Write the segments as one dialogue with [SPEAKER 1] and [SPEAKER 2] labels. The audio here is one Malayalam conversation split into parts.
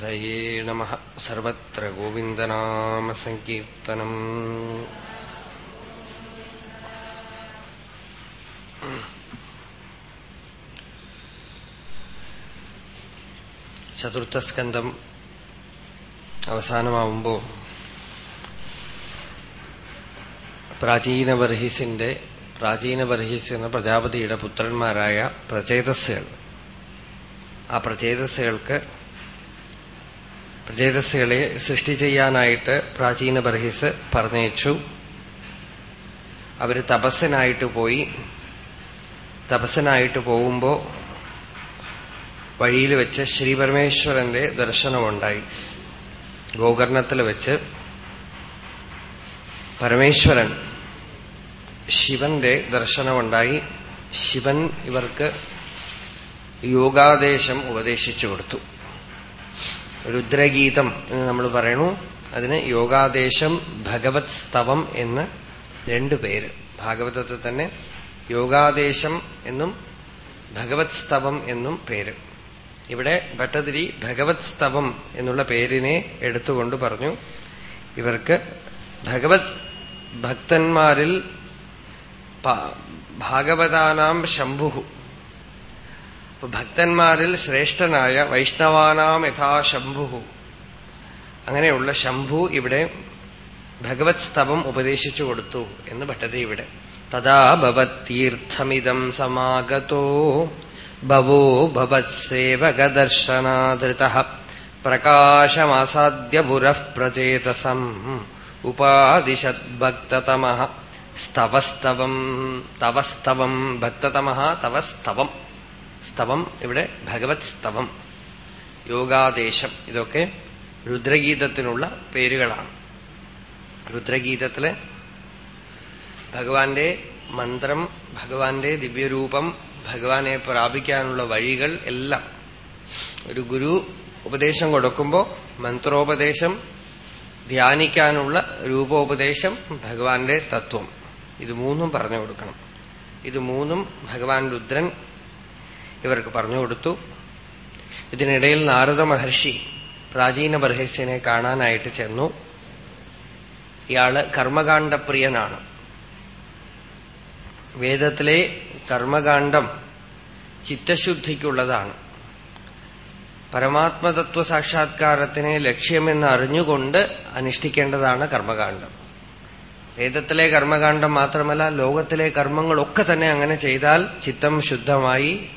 [SPEAKER 1] നമ സർവത്ര ഗോവിന്ദനാമസങ്കീർത്തനം ചതുർത്ഥസ്കന്ധം അവസാനമാവുമ്പോ പ്രാചീന ബർഹിസിന്റെ പ്രാചീന ബർഹിസ് എന്ന പ്രജാപതിയുടെ പുത്രന്മാരായ പ്രചേതസ്സുകൾ. ആ പ്രചേതസ്സുകൾക്ക് പ്രചേതസ്സുകളെ സൃഷ്ടി ചെയ്യാനായിട്ട് പ്രാചീന ബർഹിസ് പറഞ്ഞയച്ചു. അവർ തപസ്സനായിട്ട് പോയി. തപസ്സനായിട്ട് പോകുമ്പോ വഴിയിൽ വെച്ച് ശ്രീപരമേശ്വരന്റെ ദർശനമുണ്ടായി. ഗോകർണത്തിൽ വെച്ച് പരമേശ്വരൻ ശിവന്റെ ദർശനമുണ്ടായി. ശിവൻ ഇവർക്ക് യോഗാദേശം ഉപദേശിച്ചു കൊടുത്തു. രുദ്രഗീതം എന്ന് നമ്മൾ പറയണു അതിന് യോഗാദേശം ഭഗവത് സ്തവം എന്ന് രണ്ടു പേര്. ഭാഗവതത്തിൽ തന്നെ യോഗാദേശം എന്നും ഭഗവത് സ്തവം എന്നും പേര്. ഇവിടെ ഭട്ടതിരി ഭഗവത് സ്തവം എന്നുള്ള പേരിനെ എടുത്തുകൊണ്ട് പറഞ്ഞു. ഇവർക്ക് ഭഗവത് ഭക്തന്മാരിൽ ഭാഗവതാനാം ശംഭുഹു. ഭക്തന്മാരിൽ ശ്രേഷ്ഠനായ വൈഷ്ണവാനാം യഥാ ശംഭു. അങ്ങനെയുള്ള ശംഭു ഇവിടെ ഭഗവത് സ്തവം ഉപദേശിച്ചു കൊടുത്തു എന്ന് ഭട്ടതി ഇവിടെ. തഥാ ഭവത്തീർത്ഥമിതം സമാഗതോ ഭവോ ഭവത്സേവകദർശനാധൃത പ്രകാശമാസാദ്യ പുരഃ പ്രചേതസം. ഉപാദിശദ്ഭക്തതമ സ്തവസ്തവം തവസ്തവം ഭക്തതമ തവസ്തവം. സ്തവം ഇവിടെ ഭഗവത് സ്തവം. യോഗാദേശം ഇതൊക്കെ രുദ്രഗീതത്തിനുള്ള പേരുകളാണ്. രുദ്രഗീതത്തിലെ ഭഗവാന്റെ മന്ത്രം ഭഗവാന്റെ ദിവ്യരൂപം ഭഗവാനെ പ്രാപിക്കാനുള്ള വഴികൾ എല്ലാം. ഒരു ഗുരു ഉപദേശം കൊടുക്കുമ്പോൾ മന്ത്രോപദേശം ധ്യാനിക്കാനുള്ള രൂപോപദേശം ഭഗവാന്റെ തത്വം. ഇത് മൂന്നും പറഞ്ഞു കൊടുക്കണം. ഇത് മൂന്നും ഭഗവാൻ രുദ്രൻ ഇവർക്ക് പറഞ്ഞു കൊടുത്തു. ഇതിനിടയിൽ നാരദ മഹർഷി പ്രാചീന ബർഹസ്യനെ കാണാനായിട്ട് ചെന്നു. ഇയാൾ കർമ്മകാണ്ഡപ്രിയനാണ്. വേദത്തിലെ കർമ്മകാണ്ഡം ചിത്തശുദ്ധിക്കുള്ളതാണ്. പരമാത്മതത്വ സാക്ഷാത്കാരത്തിനെ ലക്ഷ്യമെന്ന് അറിഞ്ഞുകൊണ്ട് അനുഷ്ഠിക്കേണ്ടതാണ് കർമ്മകാണ്ഡം. വേദത്തിലെ കർമ്മകാണ്ഡം മാത്രമല്ല ലോകത്തിലെ കർമ്മങ്ങളൊക്കെ തന്നെ അങ്ങനെ ചെയ്താൽ ചിത്തം ശുദ്ധമായി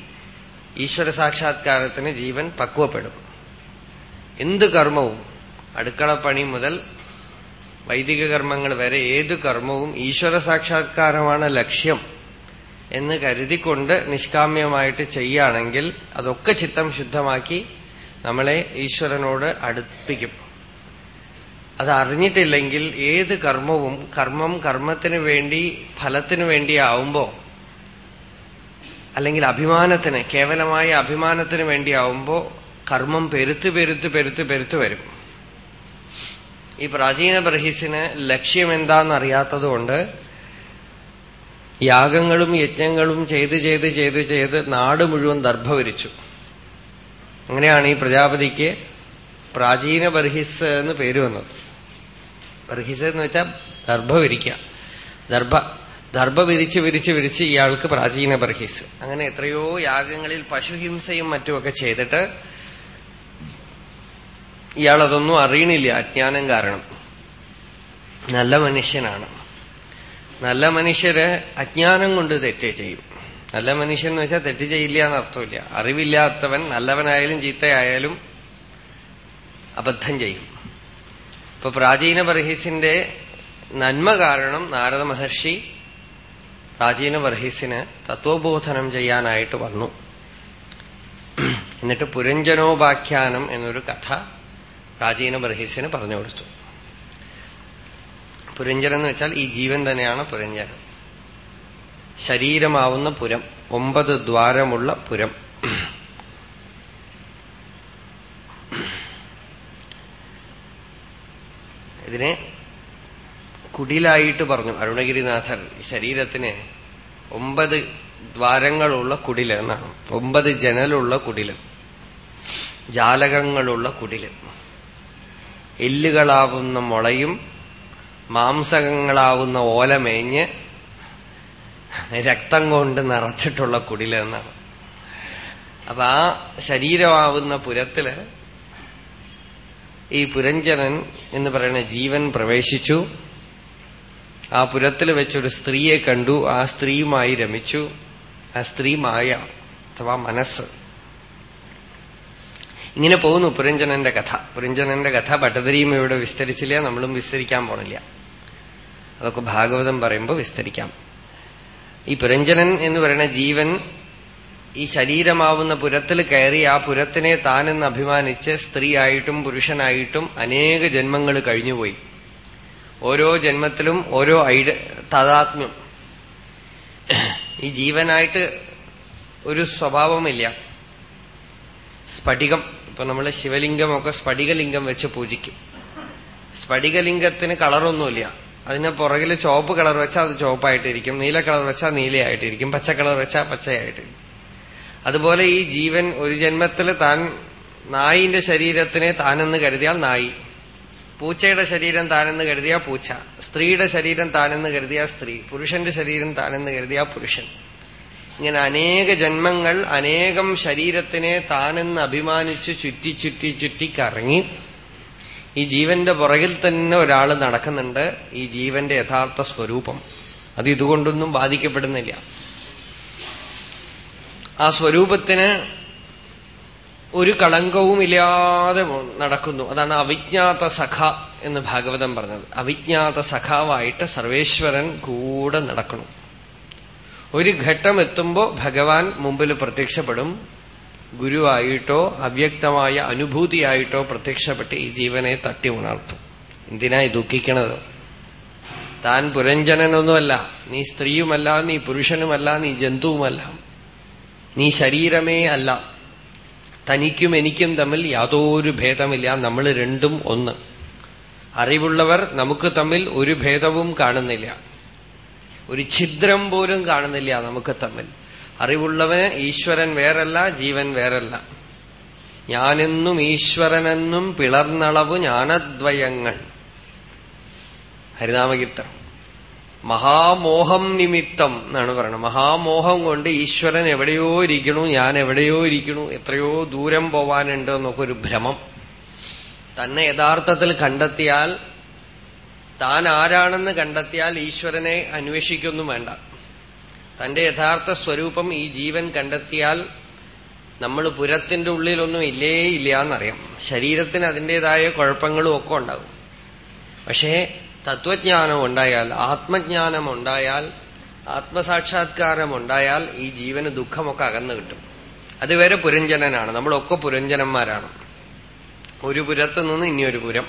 [SPEAKER 1] ഈശ്വര സാക്ഷാത്കാരത്തിന് ജീവൻ പക്വപ്പെടും. എന്ത് കർമ്മവും അടുക്കളപ്പണി മുതൽ വൈദിക കർമ്മങ്ങൾ വരെ ഏത് കർമ്മവും ഈശ്വര സാക്ഷാത്കാരമാണ് ലക്ഷ്യം എന്ന് കരുതിക്കൊണ്ട് നിഷ്കാമ്യമായിട്ട് ചെയ്യുകയാണെങ്കിൽ അതൊക്കെ ചിത്തം ശുദ്ധമാക്കി നമ്മളെ ഈശ്വരനോട് അടുപ്പിക്കും. അത് അറിഞ്ഞിട്ടില്ലെങ്കിൽ ഏത് കർമ്മവും കർമ്മം കർമ്മത്തിന് വേണ്ടി ഫലത്തിന് വേണ്ടിയാവുമ്പോൾ അല്ലെങ്കിൽ അഭിമാനത്തിന് കേവലമായ അഭിമാനത്തിന് വേണ്ടിയാവുമ്പോ കർമ്മം പെരുത്ത് പെരുത്ത് പെരുത്ത് പെരുത്ത് വരും. ഈ പ്രാചീന ബ്രഹീസിന് ലക്ഷ്യം എന്താണെന്നറിയാത്തതുകൊണ്ട് യാഗങ്ങളും യജ്ഞങ്ങളും ചെയ്ത് ചെയ്ത് ചെയ്ത് ചെയ്ത് നാട് മുഴുവൻ ദർഭവരിച്ചു. അങ്ങനെയാണ് ഈ പ്രജാപതിക്ക് പ്രാചീന ബർഹിസ് എന്ന് പേര് വന്നത്. ബർഹിസ് എന്ന് വെച്ചാൽ ദർഭവരിക്കുക ദർഭ ദർഭ വിരിച്ച് വിരിച്ച് വിരിച്ച് ഇയാൾക്ക് പ്രാചീന ബർഹിസ് അങ്ങനെ എത്രയോ യാഗങ്ങളിൽ പശുഹിംസയും മറ്റുമൊക്കെ ചെയ്തിട്ട് ഇയാൾ അതൊന്നും അറിയണില്ല അജ്ഞാനം കാരണം. നല്ല മനുഷ്യനാണ്. നല്ല മനുഷ്യര് അജ്ഞാനം കൊണ്ട് തെറ്റേ ചെയ്യും. നല്ല മനുഷ്യൻ എന്ന് വെച്ചാൽ തെറ്റ് ചെയ്യില്ല എന്ന് അർത്ഥമില്ല. അറിവില്ലാത്തവൻ നല്ലവനായാലും ചീത്തയായാലും അബദ്ധം ചെയ്യും. ഇപ്പൊ പ്രാചീന ബർഹിസിന്റെ നന്മ കാരണം നാരദ മഹർഷി പ്രാചീന വർഹീസിന് തത്വബോധനം ചെയ്യാനായിട്ട് വന്നു. എന്നിട്ട് പുരഞ്ജനോപാഖ്യാനം എന്നൊരു കഥ പ്രാചീന ബർഹിസിന് പറഞ്ഞു കൊടുത്തു. പുരഞ്ജനം എന്ന് വെച്ചാൽ ഈ ജീവൻ തന്നെയാണ് പുരഞ്ജനം. ശരീരമാവുന്ന പുരം ഒമ്പത് ദ്വാരമുള്ള പുരം. ഇതിനെ കുടിലായിട്ട് പറഞ്ഞു. അരുണഗിരിനാഥർ ശരീരത്തിന് ഒമ്പത് ദ്വാരങ്ങളുള്ള കുടിൽ എന്നാണ്. ഒമ്പത് ജനലുള്ള കുടിൽ ജാലകങ്ങളുള്ള കുടിൽ എല്ലുകളാവുന്ന മുളയും മാംസകങ്ങളാവുന്ന ഓലമേഞ്ഞ് രക്തം കൊണ്ട് നിറച്ചിട്ടുള്ള കുടിൽ എന്നാണ്. അപ്പൊ ആ ശരീരമാവുന്ന പുരത്തിൽ ഈ പുരഞ്ജനൻ എന്ന് പറയുന്ന ജീവൻ പ്രവേശിച്ചു. ആ പുരത്തിൽ വെച്ചൊരു സ്ത്രീയെ കണ്ടു. ആ സ്ത്രീയുമായി രമിച്ചു. ആ സ്ത്രീ മായ അഥവാ മനസ്സ്. ഇങ്ങനെ പോകുന്നു പുരഞ്ജനന്റെ കഥ. പുരഞ്ജനന്റെ കഥ ഭട്ടതിരിയും ഇവിടെ വിസ്തരിച്ചില്ല. നമ്മളും വിസ്തരിക്കാൻ പോണില്ല. അതൊക്കെ ഭാഗവതം പറയുമ്പോൾ വിസ്തരിക്കാം. ഈ പുരഞ്ജനൻ എന്ന് പറയുന്ന ജീവൻ ഈ ശരീരമാവുന്ന പുരത്തിൽ കയറി ആ പുരത്തിനെ താനെന്ന് അഭിമാനിച്ച് സ്ത്രീയായിട്ടും പുരുഷനായിട്ടും അനേക ജന്മങ്ങൾ കഴിഞ്ഞുപോയി. ഓരോ ജന്മത്തിലും ഓരോ ഐഡ താതാത്മ്യം ഈ ജീവനായിട്ട് ഒരു സ്വഭാവമില്ല. സ്ഫടികം. ഇപ്പൊ നമ്മൾ ശിവലിംഗമൊക്കെ സ്ഫടികലിംഗം വെച്ച് പൂജിക്കും. സ്ഫടികലിംഗത്തിന് കളറൊന്നുമില്ല. അതിന് പുറകിൽ ചുവപ്പ് കളർ വെച്ചാൽ അത് ചുവപ്പായിട്ടിരിക്കും. നീല കളർ വെച്ചാൽ നീലയായിട്ടിരിക്കും. പച്ച കളർ വെച്ചാൽ പച്ചയായിട്ടിരിക്കും. അതുപോലെ ഈ ജീവൻ ഒരു ജന്മത്തിൽ താൻ നായിന്റെ ശരീരത്തിനെ താനെന്ന് കരുതിയാൽ നായി. പൂച്ചയുടെ ശരീരം താനെന്ന് കരുതിയാ പൂച്ച. സ്ത്രീയുടെ ശരീരം താനെന്ന് കരുതിയാ സ്ത്രീ. പുരുഷന്റെ ശരീരം താനെന്ന് കരുതിയാ പുരുഷൻ. ഇങ്ങനെ അനേക ജന്മങ്ങൾ അനേകം ശരീരത്തിനെ താനെന്ന് അഭിമാനിച്ച് ചുറ്റി ചുറ്റി ചുറ്റി കറങ്ങി ഈ ജീവന്റെ പുറകിൽ തന്നെ ഒരാൾ നടക്കുന്നുണ്ട്. ഈ ജീവന്റെ യഥാർത്ഥ സ്വരൂപം. അത് ഇതുകൊണ്ടൊന്നും ബാധിക്കപ്പെടുന്നില്ല. ആ സ്വരൂപത്തിന് ഒരു കളങ്കവും ഇല്ലാതെ നടക്കുന്നു. അതാണ് അവിജ്ഞാത സഖ എന്ന് ഭാഗവതം പറഞ്ഞത്. അവിജ്ഞാത സഖാവായിട്ട് സർവേശ്വരൻ കൂടെ നടക്കണം. ഒരു ഘട്ടം എത്തുമ്പോൾ ഭഗവാൻ മുമ്പിൽ പ്രത്യക്ഷപ്പെടും. ഗുരുവായിട്ടോ അവ്യക്തമായ അനുഭൂതിയായിട്ടോ പ്രത്യക്ഷപ്പെട്ട് ഈ ജീവനെ തട്ടി ഉണർത്തും. എന്തിനായി ദുഃഖിക്കണത്? താൻ പുരഞ്ജനനൊന്നുമല്ല. നീ സ്ത്രീയുമല്ല നീ പുരുഷനുമല്ല നീ ജന്തുവുമല്ല. നീ ശരീരമേ അല്ല. തനിക്കും എനിക്കും തമ്മിൽ യാതൊരു ഭേദമില്ല. നമ്മൾ രണ്ടും ഒന്ന്. അറിവുള്ളവർ നമുക്ക് തമ്മിൽ ഒരു ഭേദവും കാണുന്നില്ല. ഒരു ഛിദ്രം പോലും കാണുന്നില്ല നമുക്ക് തമ്മിൽ. അറിവുള്ളവന് ഈശ്വരൻ വേറല്ല ജീവൻ വേറല്ല. ഞാനെന്നും ഈശ്വരനെന്നും പിളർന്നളവ് ജ്ഞാനദ്വയങ്ങൾ. ഹരിനാമകീർത്തനം മഹാമോഹം നിമിത്തം എന്നാണ് പറയുന്നത്. മഹാമോഹം കൊണ്ട് ഈശ്വരൻ എവിടെയോ ഇരിക്കണു ഞാൻ എവിടെയോ ഇരിക്കണു എത്രയോ ദൂരം പോവാനുണ്ട് എന്നൊക്കെ ഒരു ഭ്രമം. തന്നെ യഥാർത്ഥത്തിൽ കണ്ടെത്തിയാൽ താൻ ആരാണെന്ന് കണ്ടെത്തിയാൽ ഈശ്വരനെ അന്വേഷിക്കൊന്നും വേണ്ട. തന്റെ യഥാർത്ഥ സ്വരൂപം ഈ ജീവൻ കണ്ടെത്തിയാൽ നമ്മൾ പുരത്തിന്റെ ഉള്ളിലൊന്നും ഇല്ലേ ഇല്ല എന്നറിയാം. ശരീരത്തിന് അതിന്റെതായ കുഴപ്പങ്ങളും ഒക്കെ ഉണ്ടാകും. പക്ഷേ തത്വജ്ഞാനം ഉണ്ടായാൽ ആത്മജ്ഞാനം ഉണ്ടായാൽ ആത്മസാക്ഷാത്കാരം ഉണ്ടായാൽ ഈ ജീവന് ദുഃഖമൊക്കെ അകന്നു കിട്ടും. അതുവരെ പുരഞ്ജനനാണ്. നമ്മളൊക്കെ പുരഞ്ജനന്മാരാണ്. ഒരു പുരത്തു നിന്ന് ഇനിയൊരു പുരം.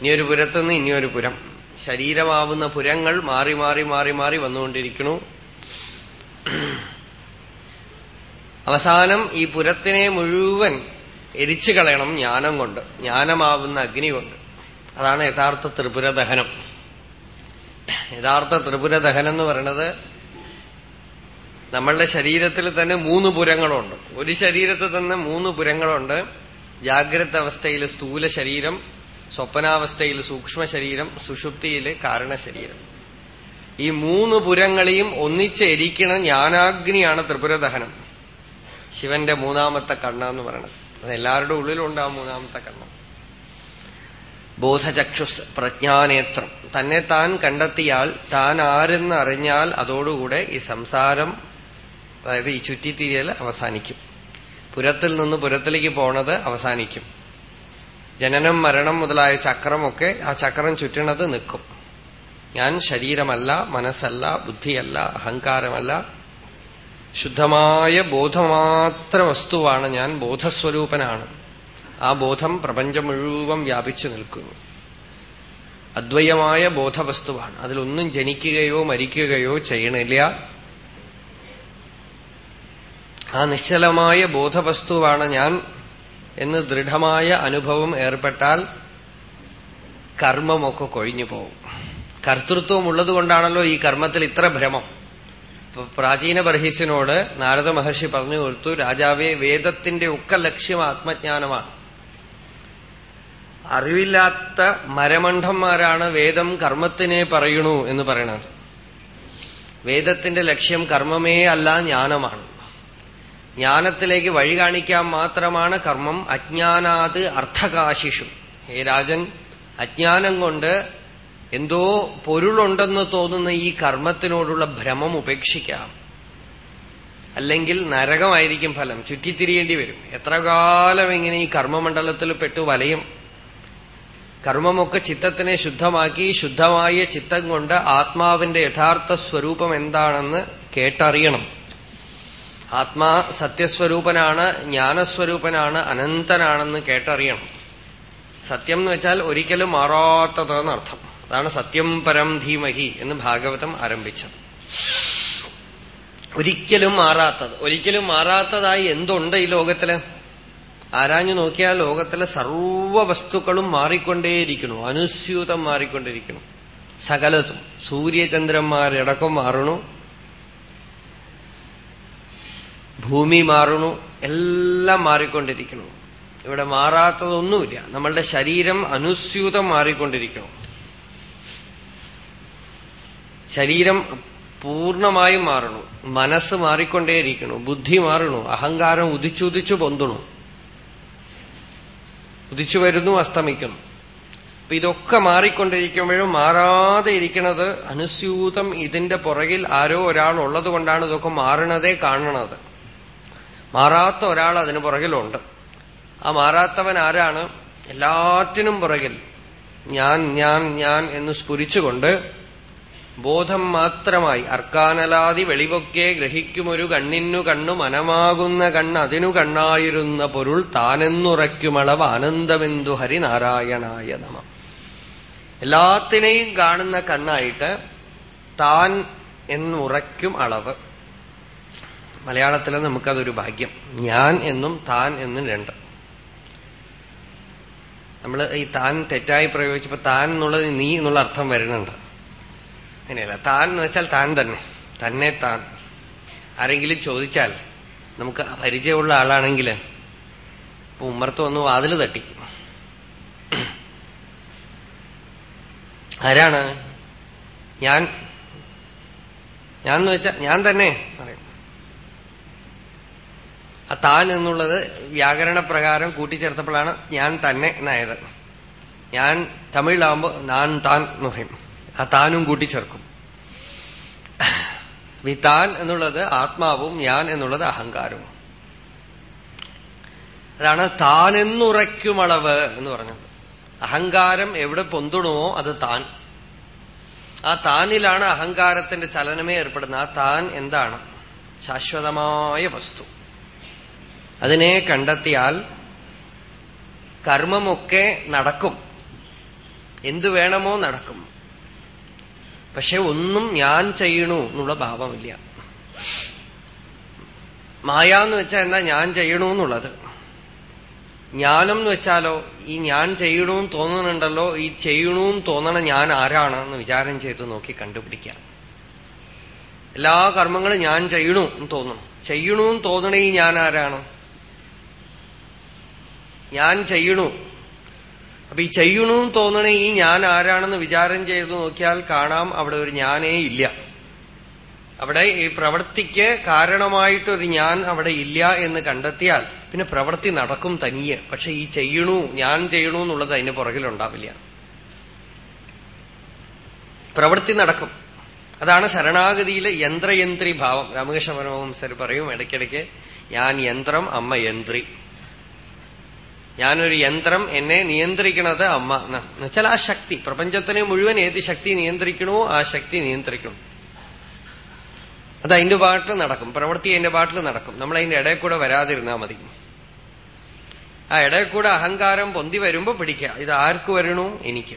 [SPEAKER 1] ഇനിയൊരു പുരത്തു നിന്ന് ഇനിയൊരു പുരം. ശരീരമാവുന്ന പുരങ്ങൾ മാറി മാറി മാറി മാറി വന്നുകൊണ്ടിരിക്കണു അവസാനം ഈ പുരത്തിനെ മുഴുവൻ എരിച്ചു കളയണം ജ്ഞാനം കൊണ്ട്. ജ്ഞാനമാവുന്ന അഗ്നി കൊണ്ട്. അതാണ് യഥാർത്ഥ ത്രിപുര ദഹനം. യഥാർത്ഥ ത്രിപുര ദഹനം എന്ന് പറയുന്നത് നമ്മളുടെ ശരീരത്തിൽ തന്നെ മൂന്ന് പുരങ്ങളുണ്ട്. ഒരു ശരീരത്തിൽ തന്നെ മൂന്ന് പുരങ്ങളുണ്ട്. ജാഗ്രത അവസ്ഥയിൽ സ്ഥൂല ശരീരം സ്വപ്നാവസ്ഥയിൽ സൂക്ഷ്മ ശരീരം സുഷുപ്തിയിൽ കാരണ ശരീരം. ഈ മൂന്ന് പുരങ്ങളെയും ഒന്നിച്ചിരിക്കണ ജ്ഞാനാഗ്നിയാണ് ത്രിപുര ദഹനം. ശിവന്റെ മൂന്നാമത്തെ കണ്ണ എന്ന് പറയുന്നത് അത് എല്ലാവരുടെ ഉള്ളിലുണ്ട് ആ മൂന്നാമത്തെ കണ്ണ്. ബോധചക്ഷുസ് പ്രജ്ഞാനേത്രം. തന്നെ താൻ കണ്ടെത്തിയാൽ താൻ ആരെന്ന് അറിഞ്ഞാൽ അതോടുകൂടെ ഈ സംസാരം അതായത് ഈ ചുറ്റിത്തിരിയൽ അവസാനിക്കും. പുരത്തിൽ നിന്ന് പുരത്തിലേക്ക് പോണത് അവസാനിക്കും. ജനനം മരണം മുതലായ ചക്രമൊക്കെ ആ ചക്രം ചുറ്റണത് നിൽക്കും. ഞാൻ ശരീരമല്ല മനസ്സല്ല ബുദ്ധിയല്ല അഹങ്കാരമല്ല. ശുദ്ധമായ ബോധമാത്ര വസ്തുവാണ് ഞാൻ ബോധസ്വരൂപനാണ്. ആ ബോധം പ്രപഞ്ചം മുഴുവൻ വ്യാപിച്ചു നിൽക്കുന്നു. അദ്വയമായ ബോധവസ്തുവാണ്. അതിലൊന്നും ജനിക്കുകയോ മരിക്കുകയോ ചെയ്യണില്ല. ആ നിശ്ചലമായ ബോധവസ്തുവാണ് ഞാൻ എന്ന് ദൃഢമായ അനുഭവം ഏർപ്പെട്ടാൽ കർമ്മമൊക്കെ കൊഴിഞ്ഞു പോകും. കർത്തൃത്വം ഉള്ളതുകൊണ്ടാണല്ലോ ഈ കർമ്മത്തിൽ ഇത്ര ഭ്രമം. പ്രാചീന ബർഹിസിനോട് നാരദ മഹർഷി പറഞ്ഞു കൊടുത്തു രാജാവെ വേദത്തിന്റെ ഒക്കെ ലക്ഷ്യം ആത്മജ്ഞാനമാണ്. അറിവില്ലാത്ത മരമണ്ഠന്മാരാണ് വേദം കർമ്മത്തിനെ പറയണു എന്ന് പറയണത് വേദത്തിന്റെ ലക്ഷ്യം കർമ്മമേ അല്ല ജ്ഞാനമാണ്. ജ്ഞാനത്തിലേക്ക് വഴി കാണിക്കാൻ മാത്രമാണ് കർമ്മം. അജ്ഞാനാത് അർത്ഥകാശിഷു. ഹേ രാജൻ അജ്ഞാനം കൊണ്ട് എന്തോ പൊരുളുണ്ടെന്ന് തോന്നുന്ന ഈ കർമ്മത്തിനോടുള്ള ഭ്രമം ഉപേക്ഷിക്കാം. അല്ലെങ്കിൽ നരകമായിരിക്കും ഫലം. ചുറ്റിത്തിരിയേണ്ടി വരും. എത്ര കാലം ഇങ്ങനെ ഈ കർമ്മമണ്ഡലത്തിൽ പെട്ടു വലയും കർമ്മമൊക്കെ ചിത്തത്തിനെ ശുദ്ധമാക്കി ശുദ്ധമായ ചിത്തം കൊണ്ട് ആത്മാവിന്റെ യഥാർത്ഥ സ്വരൂപം എന്താണെന്ന് കേട്ടറിയണം. ആത്മാ സത്യസ്വരൂപനാണ് ജ്ഞാനസ്വരൂപനാണ് അനന്തനാണെന്ന് കേട്ടറിയണം. സത്യം എന്ന് വെച്ചാൽ ഒരിക്കലും മാറാത്തത് എന്നർത്ഥം അതാണ് സത്യം പരം ധീമഹി എന്ന് ഭാഗവതം ആരംഭിച്ചത്. ഒരിക്കലും മാറാത്തത്. ഒരിക്കലും മാറാത്തതായി എന്തുണ്ട് ഈ ലോകത്തിൽ? ആരാഞ്ഞു നോക്കിയാൽ ലോകത്തിലെ സർവ വസ്തുക്കളും മാറിക്കൊണ്ടേയിരിക്കണു അനുസ്യൂതം മാറിക്കൊണ്ടിരിക്കണം സകലതും. സൂര്യചന്ദ്രന്മാരടക്കം മാറണു ഭൂമി മാറണു എല്ലാം മാറിക്കൊണ്ടിരിക്കുന്നു. ഇവിടെ മാറാത്തതൊന്നുമില്ല. നമ്മളുടെ ശരീരം അനുസ്യൂതം മാറിക്കൊണ്ടിരിക്കണം ശരീരം പൂർണമായും മാറണു മനസ്സ് മാറിക്കൊണ്ടേയിരിക്കണു ബുദ്ധി മാറണു അഹങ്കാരം ഉദിച്ചുദിച്ചു പൊന്തണു ഉദിച്ചു വരുന്നു അസ്തമിക്കുന്നു. അപ്പൊ ഇതൊക്കെ മാറിക്കൊണ്ടിരിക്കുമ്പോഴും മാറാതെ ഇരിക്കുന്നത് അനുസ്യൂതം ഇതിന്റെ പുറകിൽ ആരോ ഒരാൾ ഉള്ളത് കൊണ്ടാണ് ഇതൊക്കെ മാറണതേ കാണണത്. മാറാത്ത ഒരാൾ അതിന് പുറകിലുണ്ട്. ആ മാറാത്തവൻ ആരാണ്? എല്ലാറ്റിനും പുറകിൽ ഞാൻ ഞാൻ ഞാൻ എന്ന് സ്ഫുരിച്ചുകൊണ്ട് ബോധം മാത്രമായി അർക്കാനലാതി വെളിവൊക്കെ ഗ്രഹിക്കുമൊരു കണ്ണിനു കണ്ണു മനമാകുന്ന കണ്ണ് അതിനു കണ്ണായിരുന്ന പൊരുൾ താനെന്നുറയ്ക്കുമളവ് ആനന്ദമെന്തു ഹരിനാരായണായ നമ. എല്ലാത്തിനെയും കാണുന്ന കണ്ണായിട്ട് താൻ എന്നുറയ്ക്കും അളവ്. മലയാളത്തിൽ നമുക്കതൊരു ഭാഗ്യം. ഞാൻ എന്നും താൻ എന്നും രണ്ട്. നമ്മൾ ഈ താൻ തെറ്റായി പ്രയോഗിച്ചപ്പോ താൻ എന്നുള്ളത് നീ എന്നുള്ള അർത്ഥം വരുന്നുണ്ട്. അങ്ങനെയല്ല. താൻ എന്ന് വെച്ചാൽ താൻ തന്നെ. തന്നെ താൻ. ആരെങ്കിലും ചോദിച്ചാൽ നമുക്ക് പരിചയമുള്ള ആളാണെങ്കിൽ ഇപ്പൊ ഉമ്മർത്ത് വന്ന് വാതിൽ തട്ടി. ആരാണ്? ഞാൻ. ഞാൻ എന്ന് വെച്ചാൽ ഞാൻ തന്നെ പറയും. ആ താൻ എന്നുള്ളത് വ്യാകരണ പ്രകാരം കൂട്ടിച്ചേർത്തപ്പോഴാണ് ഞാൻ തന്നെ എന്നായത്. ഞാൻ തമിഴിലാവുമ്പോ നാൻ താൻ എന്ന് പറയും. ആ താനും കൂട്ടിച്ചേർക്കും ഈ താൻ എന്നുള്ളത് ആത്മാവും ഞാൻ എന്നുള്ളത് അഹങ്കാരവും. അതാണ് താൻ താനെന്നുറയ്ക്കുമളവ് എന്ന് പറഞ്ഞത്. അഹങ്കാരം എവിടെ പൊന്തുണുമോ അത് താൻ. ആ താനിലാണ് അഹങ്കാരത്തിന്റെ ചലനമേ ഏർപ്പെടുന്നത്. ആ താൻ എന്താണ്? ശാശ്വതമായ വസ്തു. അതിനെ കണ്ടെത്തിയാൽ കർമ്മമൊക്കെ നടക്കും. എന്തു വേണമോ നടക്കും. പക്ഷെ ഒന്നും ഞാൻ ചെയ്യണു എന്നുള്ള ഭാവമില്ല. മായ എന്ന് വെച്ചാൽ എന്താ ഞാൻ ചെയ്യണു എന്നുള്ളത്? ജ്ഞാനം എന്ന് വെച്ചാലോ ഈ ഞാൻ ചെയ്യണമെന്ന് തോന്നുന്നുണ്ടല്ലോ ഈ ചെയ്യണമെന്ന് തോന്നണ ഞാൻ ആരാണ് എന്ന് വിചാരം ചെയ്ത് നോക്കി കണ്ടുപിടിക്കാം എല്ലാ കർമ്മങ്ങളും ഞാൻ ചെയ്യണു എന്ന് തോന്നും. ചെയ്യണമെന്ന് തോന്നണ ഞാൻ ആരാണ്? ഞാൻ ചെയ്യണു. അപ്പൊ ഈ ചെയ്യണമെന്ന് തോന്നണ ഈ ഞാൻ ആരാണെന്ന് വിചാരം ചെയ്ത് നോക്കിയാൽ കാണാം അവിടെ ഒരു ഞാനേ ഇല്ല. അവിടെ ഈ പ്രവൃത്തിക്ക് കാരണമായിട്ടൊരു ഞാൻ അവിടെ ഇല്ല എന്ന് കണ്ടെത്തിയാൽ പിന്നെ പ്രവൃത്തി നടക്കും തനിയെ. പക്ഷെ ഈ ചെയ്യണു ഞാൻ ചെയ്യണു എന്നുള്ളത് അതിന് പുറകിലുണ്ടാവില്ല. പ്രവൃത്തി നടക്കും. അതാണ് ശരണാഗതിയിലെ യന്ത്രയന്ത്രി ഭാവം. രാമകൃഷ്ണ പരമഹംസർ പറയും ഇടയ്ക്കിടയ്ക്ക് ഞാൻ യന്ത്രം അമ്മ യന്ത്രി. ഞാനൊരു യന്ത്രം എന്നെ നിയന്ത്രിക്കണത് അമ്മ. എന്നുവെച്ചാൽ ആ ശക്തി പ്രപഞ്ചത്തിനെ മുഴുവൻ ഏത് ശക്തി നിയന്ത്രിക്കണോ ആ ശക്തി നിയന്ത്രിക്കണം അത് അതിന്റെ പാട്ടിൽ നടക്കും പ്രവൃത്തി അതിന്റെ പാട്ടിൽ നടക്കും. നമ്മൾ അതിന്റെ ഇടയിൽ കൂടെ വരാതിരുന്നാൽ മതി. ആ ഇടയിൽ കൂടെ അഹങ്കാരം പൊന്തി വരുമ്പോൾ പിടിക്കുക. ഇത് ആർക്ക് വരണു? എനിക്ക്.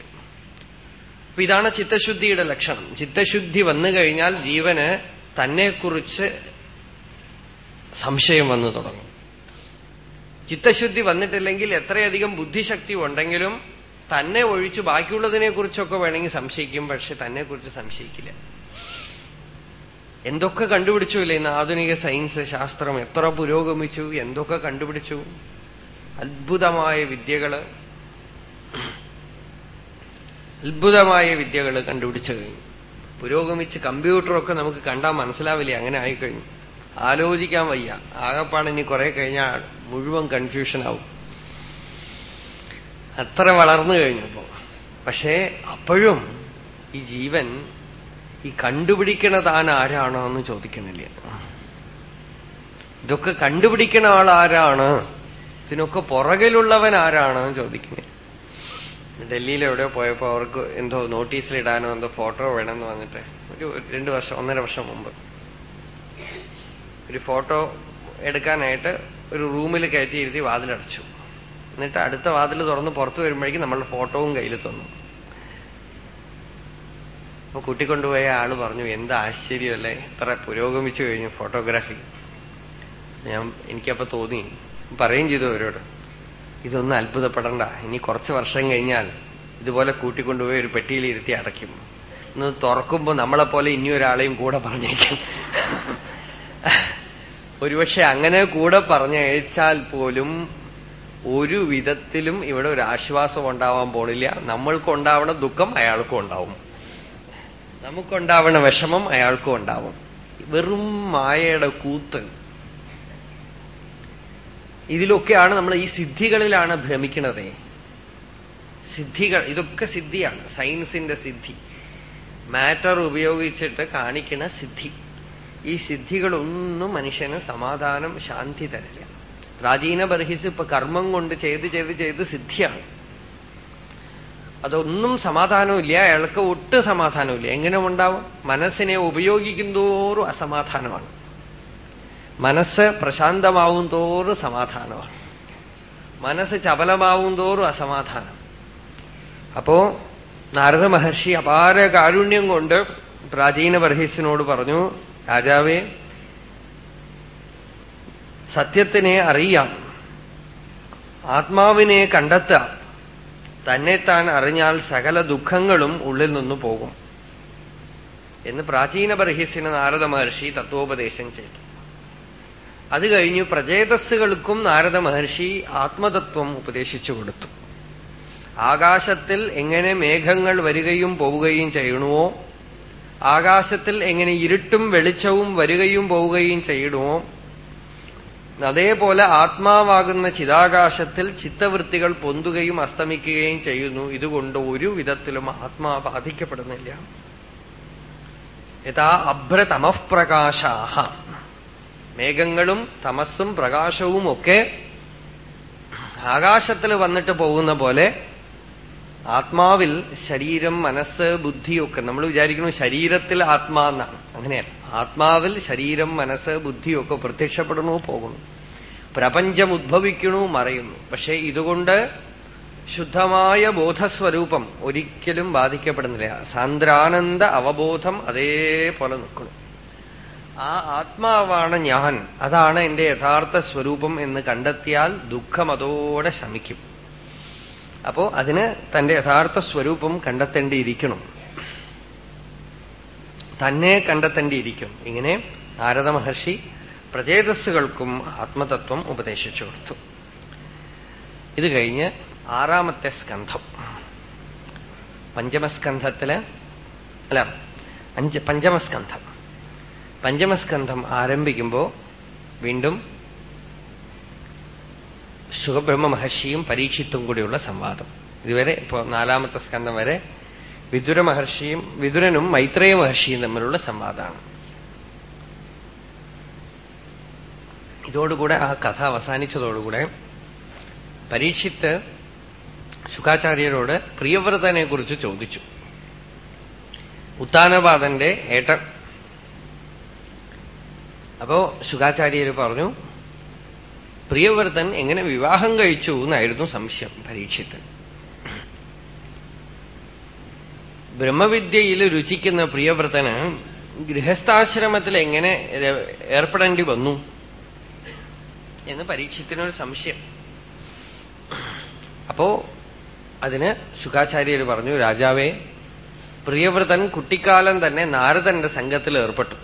[SPEAKER 1] അപ്പൊ ഇതാണ് ചിത്തശുദ്ധിയുടെ ലക്ഷണം. ചിത്തശുദ്ധി വന്നു കഴിഞ്ഞാൽ ജീവന് തന്നെക്കുറിച്ച് സംശയം വന്നു തുടങ്ങും. ചിത്തശുദ്ധി വന്നിട്ടില്ലെങ്കിൽ എത്രയധികം ബുദ്ധിശക്തി ഉണ്ടെങ്കിലും തന്നെ ഒഴിച്ചു ബാക്കിയുള്ളതിനെ കുറിച്ചൊക്കെ വേണമെങ്കിൽ സംശയിക്കും പക്ഷെ തന്നെ കുറിച്ച് സംശയിക്കില്ല. എന്തൊക്കെ കണ്ടുപിടിച്ചു ഇല്ലേ ഇന്ന് ആധുനിക സയൻസ് ശാസ്ത്രം എത്ര പുരോഗമിച്ചു എന്തൊക്കെ കണ്ടുപിടിച്ചു? അത്ഭുതമായ വിദ്യകൾ. അത്ഭുതമായ വിദ്യകൾ കണ്ടുപിടിച്ചു കഴിഞ്ഞു. പുരോഗമിച്ച് കമ്പ്യൂട്ടറൊക്കെ നമുക്ക് കണ്ടാൽ മനസ്സിലാവില്ലേ? അങ്ങനെ ആയിക്കഴിഞ്ഞു. ആലോചിക്കാൻ വയ്യ. ആകപ്പാട് ഇനി കുറെ കഴിഞ്ഞാൽ മുഴുവൻ കൺഫ്യൂഷനാവും അത്ര വളർന്നു കഴിഞ്ഞപ്പോ പക്ഷേ അപ്പോഴും ഈ ജീവൻ ഈ കണ്ടുപിടിക്കണ താൻ ആരാണോ എന്ന് ചോദിക്കണില്ല. ഇതൊക്കെ കണ്ടുപിടിക്കണ ആൾ ആരാണ്? ഇതിനൊക്കെ പുറകിലുള്ളവൻ ആരാണ് ചോദിക്കുന്നത് ഡൽഹിയിൽ എവിടെയോ പോയപ്പോ അവർക്ക് എന്തോ നോട്ടീസിലിടാനോ എന്തോ ഫോട്ടോ വേണമെന്ന് വന്നിട്ട് ഒരു രണ്ടു വർഷം ഒന്നര വർഷം മുമ്പ്. ഒരു ഫോട്ടോ എടുക്കാനായിട്ട് ഒരു റൂമിൽ കയറ്റി ഇരുത്തി വാതിലടച്ചു. എന്നിട്ട് അടുത്ത വാതിൽ തുറന്ന് പുറത്തു വരുമ്പോഴേക്കും നമ്മളുടെ ഫോട്ടോവും കയ്യിൽ തന്നു. അപ്പൊ കൂട്ടിക്കൊണ്ടുപോയ ആൾ പറഞ്ഞു എന്താ ആശ്ചര്യമല്ലേ ഇത്ര പുരോഗമിച്ചു കഴിഞ്ഞു ഫോട്ടോഗ്രാഫി. ഞാൻ എനിക്കപ്പോ തോന്നി. പറയുകയും ചെയ്തു അവരോട്. ഇതൊന്നും അത്ഭുതപ്പെടണ്ട. ഇനി കുറച്ച് വർഷം കഴിഞ്ഞാൽ ഇതുപോലെ കൂട്ടിക്കൊണ്ടുപോയി ഒരു പെട്ടിയിൽ ഇരുത്തി അടയ്ക്കും. ഇന്ന് തുറക്കുമ്പോ നമ്മളെ പോലെ ഇനി ഒരാളെയും കൂടെ പറഞ്ഞേക്കും. ഒരുപക്ഷെ അങ്ങനെ കൂടെ പറഞ്ഞയച്ചാൽ പോലും ഒരു വിധത്തിലും ഇവിടെ ഒരു ആശ്വാസം ഉണ്ടാവാൻ പോണില്ല. നമ്മൾക്കുണ്ടാവണ ദുഃഖം അയാൾക്കും ഉണ്ടാവും. നമുക്കുണ്ടാവണ വിഷമം അയാൾക്കും ഉണ്ടാവും. വെറും മായയുടെ കൂത്ത്. ഇതിലൊക്കെയാണ് നമ്മൾ ഈ സിദ്ധികളിലാണ് ഭ്രമിക്കണതേ. സിദ്ധികൾ ഇതൊക്കെ സിദ്ധിയാണ്. സയൻസിന്റെ സിദ്ധി. മാറ്റർ ഉപയോഗിച്ചിട്ട് കാണിക്കണ സിദ്ധി. ഈ സിദ്ധികളൊന്നും മനുഷ്യന് സമാധാനം ശാന്തി തരില്ല. പ്രാചീന ബർഹിസ് ഇപ്പൊ കർമ്മം കൊണ്ട് ചെയ്ത് ചെയ്ത് ചെയ്ത് സിദ്ധിയാണ്. അതൊന്നും സമാധാനമില്ല അയാൾക്ക് ഒട്ടും സമാധാനമില്ല എങ്ങനെ ഉണ്ടാവും? മനസ്സിനെ ഉപയോഗിക്കും തോറും അസമാധാനമാണ്. മനസ്സ് പ്രശാന്തമാവും തോറും സമാധാനമാണ്. മനസ്സ് ചപലമാവും തോറും അസമാധാനം. അപ്പോ നാരദ മഹർഷി അപാര കാരുണ്യം കൊണ്ട് പ്രാചീന ബർഹിസിനോട് പറഞ്ഞു രാജാവേ സത്യത്തിനെ അറിയാം. ആത്മാവിനെ കണ്ടെത്താം താൻ അറിഞ്ഞാൽ സകല ദുഃഖങ്ങളും ഉള്ളിൽ നിന്ന് പോകും. എന്ന് പ്രാചീന ബർഹിസിന് നാരദ മഹർഷി തത്വോപദേശം ചെയ്തു. അത് കഴിഞ്ഞു പ്രചേതസ്സുകൾക്കും നാരദ മഹർഷി ആത്മതത്വം ഉപദേശിച്ചു കൊടുത്തു. ആകാശത്തിൽ എങ്ങനെ മേഘങ്ങൾ വരികയും പോവുകയും ചെയ്യണമോ ആകാശത്തിൽ എങ്ങനെ ഇരുട്ടും വെളിച്ചവും വരികയും പോവുകയും ചെയ്യണമോ അതേപോലെ ആത്മാവാകുന്ന ചിതാകാശത്തിൽ ചിത്തവൃത്തികൾ പൊന്തുകയും അസ്തമിക്കുകയും ചെയ്യുന്നു. ഇതുകൊണ്ട് ഒരു വിധത്തിലും ആത്മാ ബാധിക്കപ്പെടുന്നില്ല. യഥാ അഭ്രതമഃപ്രകാശാഹ. മേഘങ്ങളും തമസ്സും പ്രകാശവും ഒക്കെ ആകാശത്തിൽ വന്നിട്ട് പോകുന്ന പോലെ ആത്മാവിൽ ശരീരം മനസ്സ് ബുദ്ധിയൊക്കെ നമ്മൾ വിചാരിക്കുന്നു ശരീരത്തിൽ ആത്മാ എന്നാണ്. അങ്ങനെയല്ല. ആത്മാവിൽ ശരീരം മനസ്സ് ബുദ്ധിയൊക്കെ പ്രത്യക്ഷപ്പെടുന്നു പോകുന്നു. പ്രപഞ്ചം ഉദ്ഭവിക്കണു മറയുന്നു. പക്ഷെ ഇതുകൊണ്ട് ശുദ്ധമായ ബോധസ്വരൂപം ഒരിക്കലും ബാധിക്കപ്പെടുന്നില്ല. സാന്ദ്രാനന്ദ അവബോധം അതേപോലെ നിൽക്കുന്നു. ആ ആത്മാവാണ് ഞാൻ. അതാണ് എന്റെ യഥാർത്ഥ സ്വരൂപം എന്ന് കണ്ടെത്തിയാൽ ദുഃഖം അതോടെ ശമിക്കും. അപ്പോ അതിന് തന്റെ യഥാർത്ഥ സ്വരൂപം കണ്ടെത്തേണ്ടിയിരിക്കണം. തന്നെ കണ്ടെത്തേണ്ടിയിരിക്കും. ഇങ്ങനെ നാരദ മഹർഷി പ്രചേതസ്സുകൾക്കും ആത്മതത്വം ഉപദേശിച്ചു കൊടുത്തു. ഇത് കഴിഞ്ഞ് ആറാമത്തെ സ്കന്ധം. പഞ്ചമസ്കന്ധത്തിൽ അല്ല അഞ്ച് പഞ്ചമസ്കന്ധം. പഞ്ചമസ്കന്ധം ആരംഭിക്കുമ്പോ വീണ്ടും സുഖബ്രഹ്മ മഹർഷിയും പരീക്ഷിത്തും കൂടിയുള്ള സംവാദം. ഇതുവരെ ഇപ്പോ നാലാമത്തെ സ്കന്ധം വരെ വിദുര മഹർഷിയും വിദുരനും മൈത്രേയ മഹർഷിയും തമ്മിലുള്ള സംവാദമാണ്. ഇതോടുകൂടെ ആ കഥ അവസാനിച്ചതോടുകൂടെ പരീക്ഷിത്ത് ശുഖാചാര്യരോട് പ്രിയവ്രതനെ കുറിച്ച് ചോദിച്ചു. ഉത്താനപാദന്റെ ഏട്ടൻ. അപ്പോ ശുഖാചാര്യർ പറഞ്ഞു പ്രിയവ്രതൻ എങ്ങനെ വിവാഹം കഴിച്ചു എന്നായിരുന്നു സംശയം പരീക്ഷിത്ത് ബ്രഹ്മവിദ്യയിൽ രുചിക്കുന്ന പ്രിയവ്രതന് ഗൃഹസ്ഥാശ്രമത്തിൽ എങ്ങനെ ഏർപ്പെടേണ്ടി വന്നു എന്ന് പരീക്ഷത്തിനൊരു സംശയം. അപ്പോ അതിന് സുഖാചാര്യർ പറഞ്ഞു രാജാവേ പ്രിയവ്രതൻ കുട്ടിക്കാലം തന്നെ നാരദന്റെ സംഘത്തിൽ ഏർപ്പെട്ടു.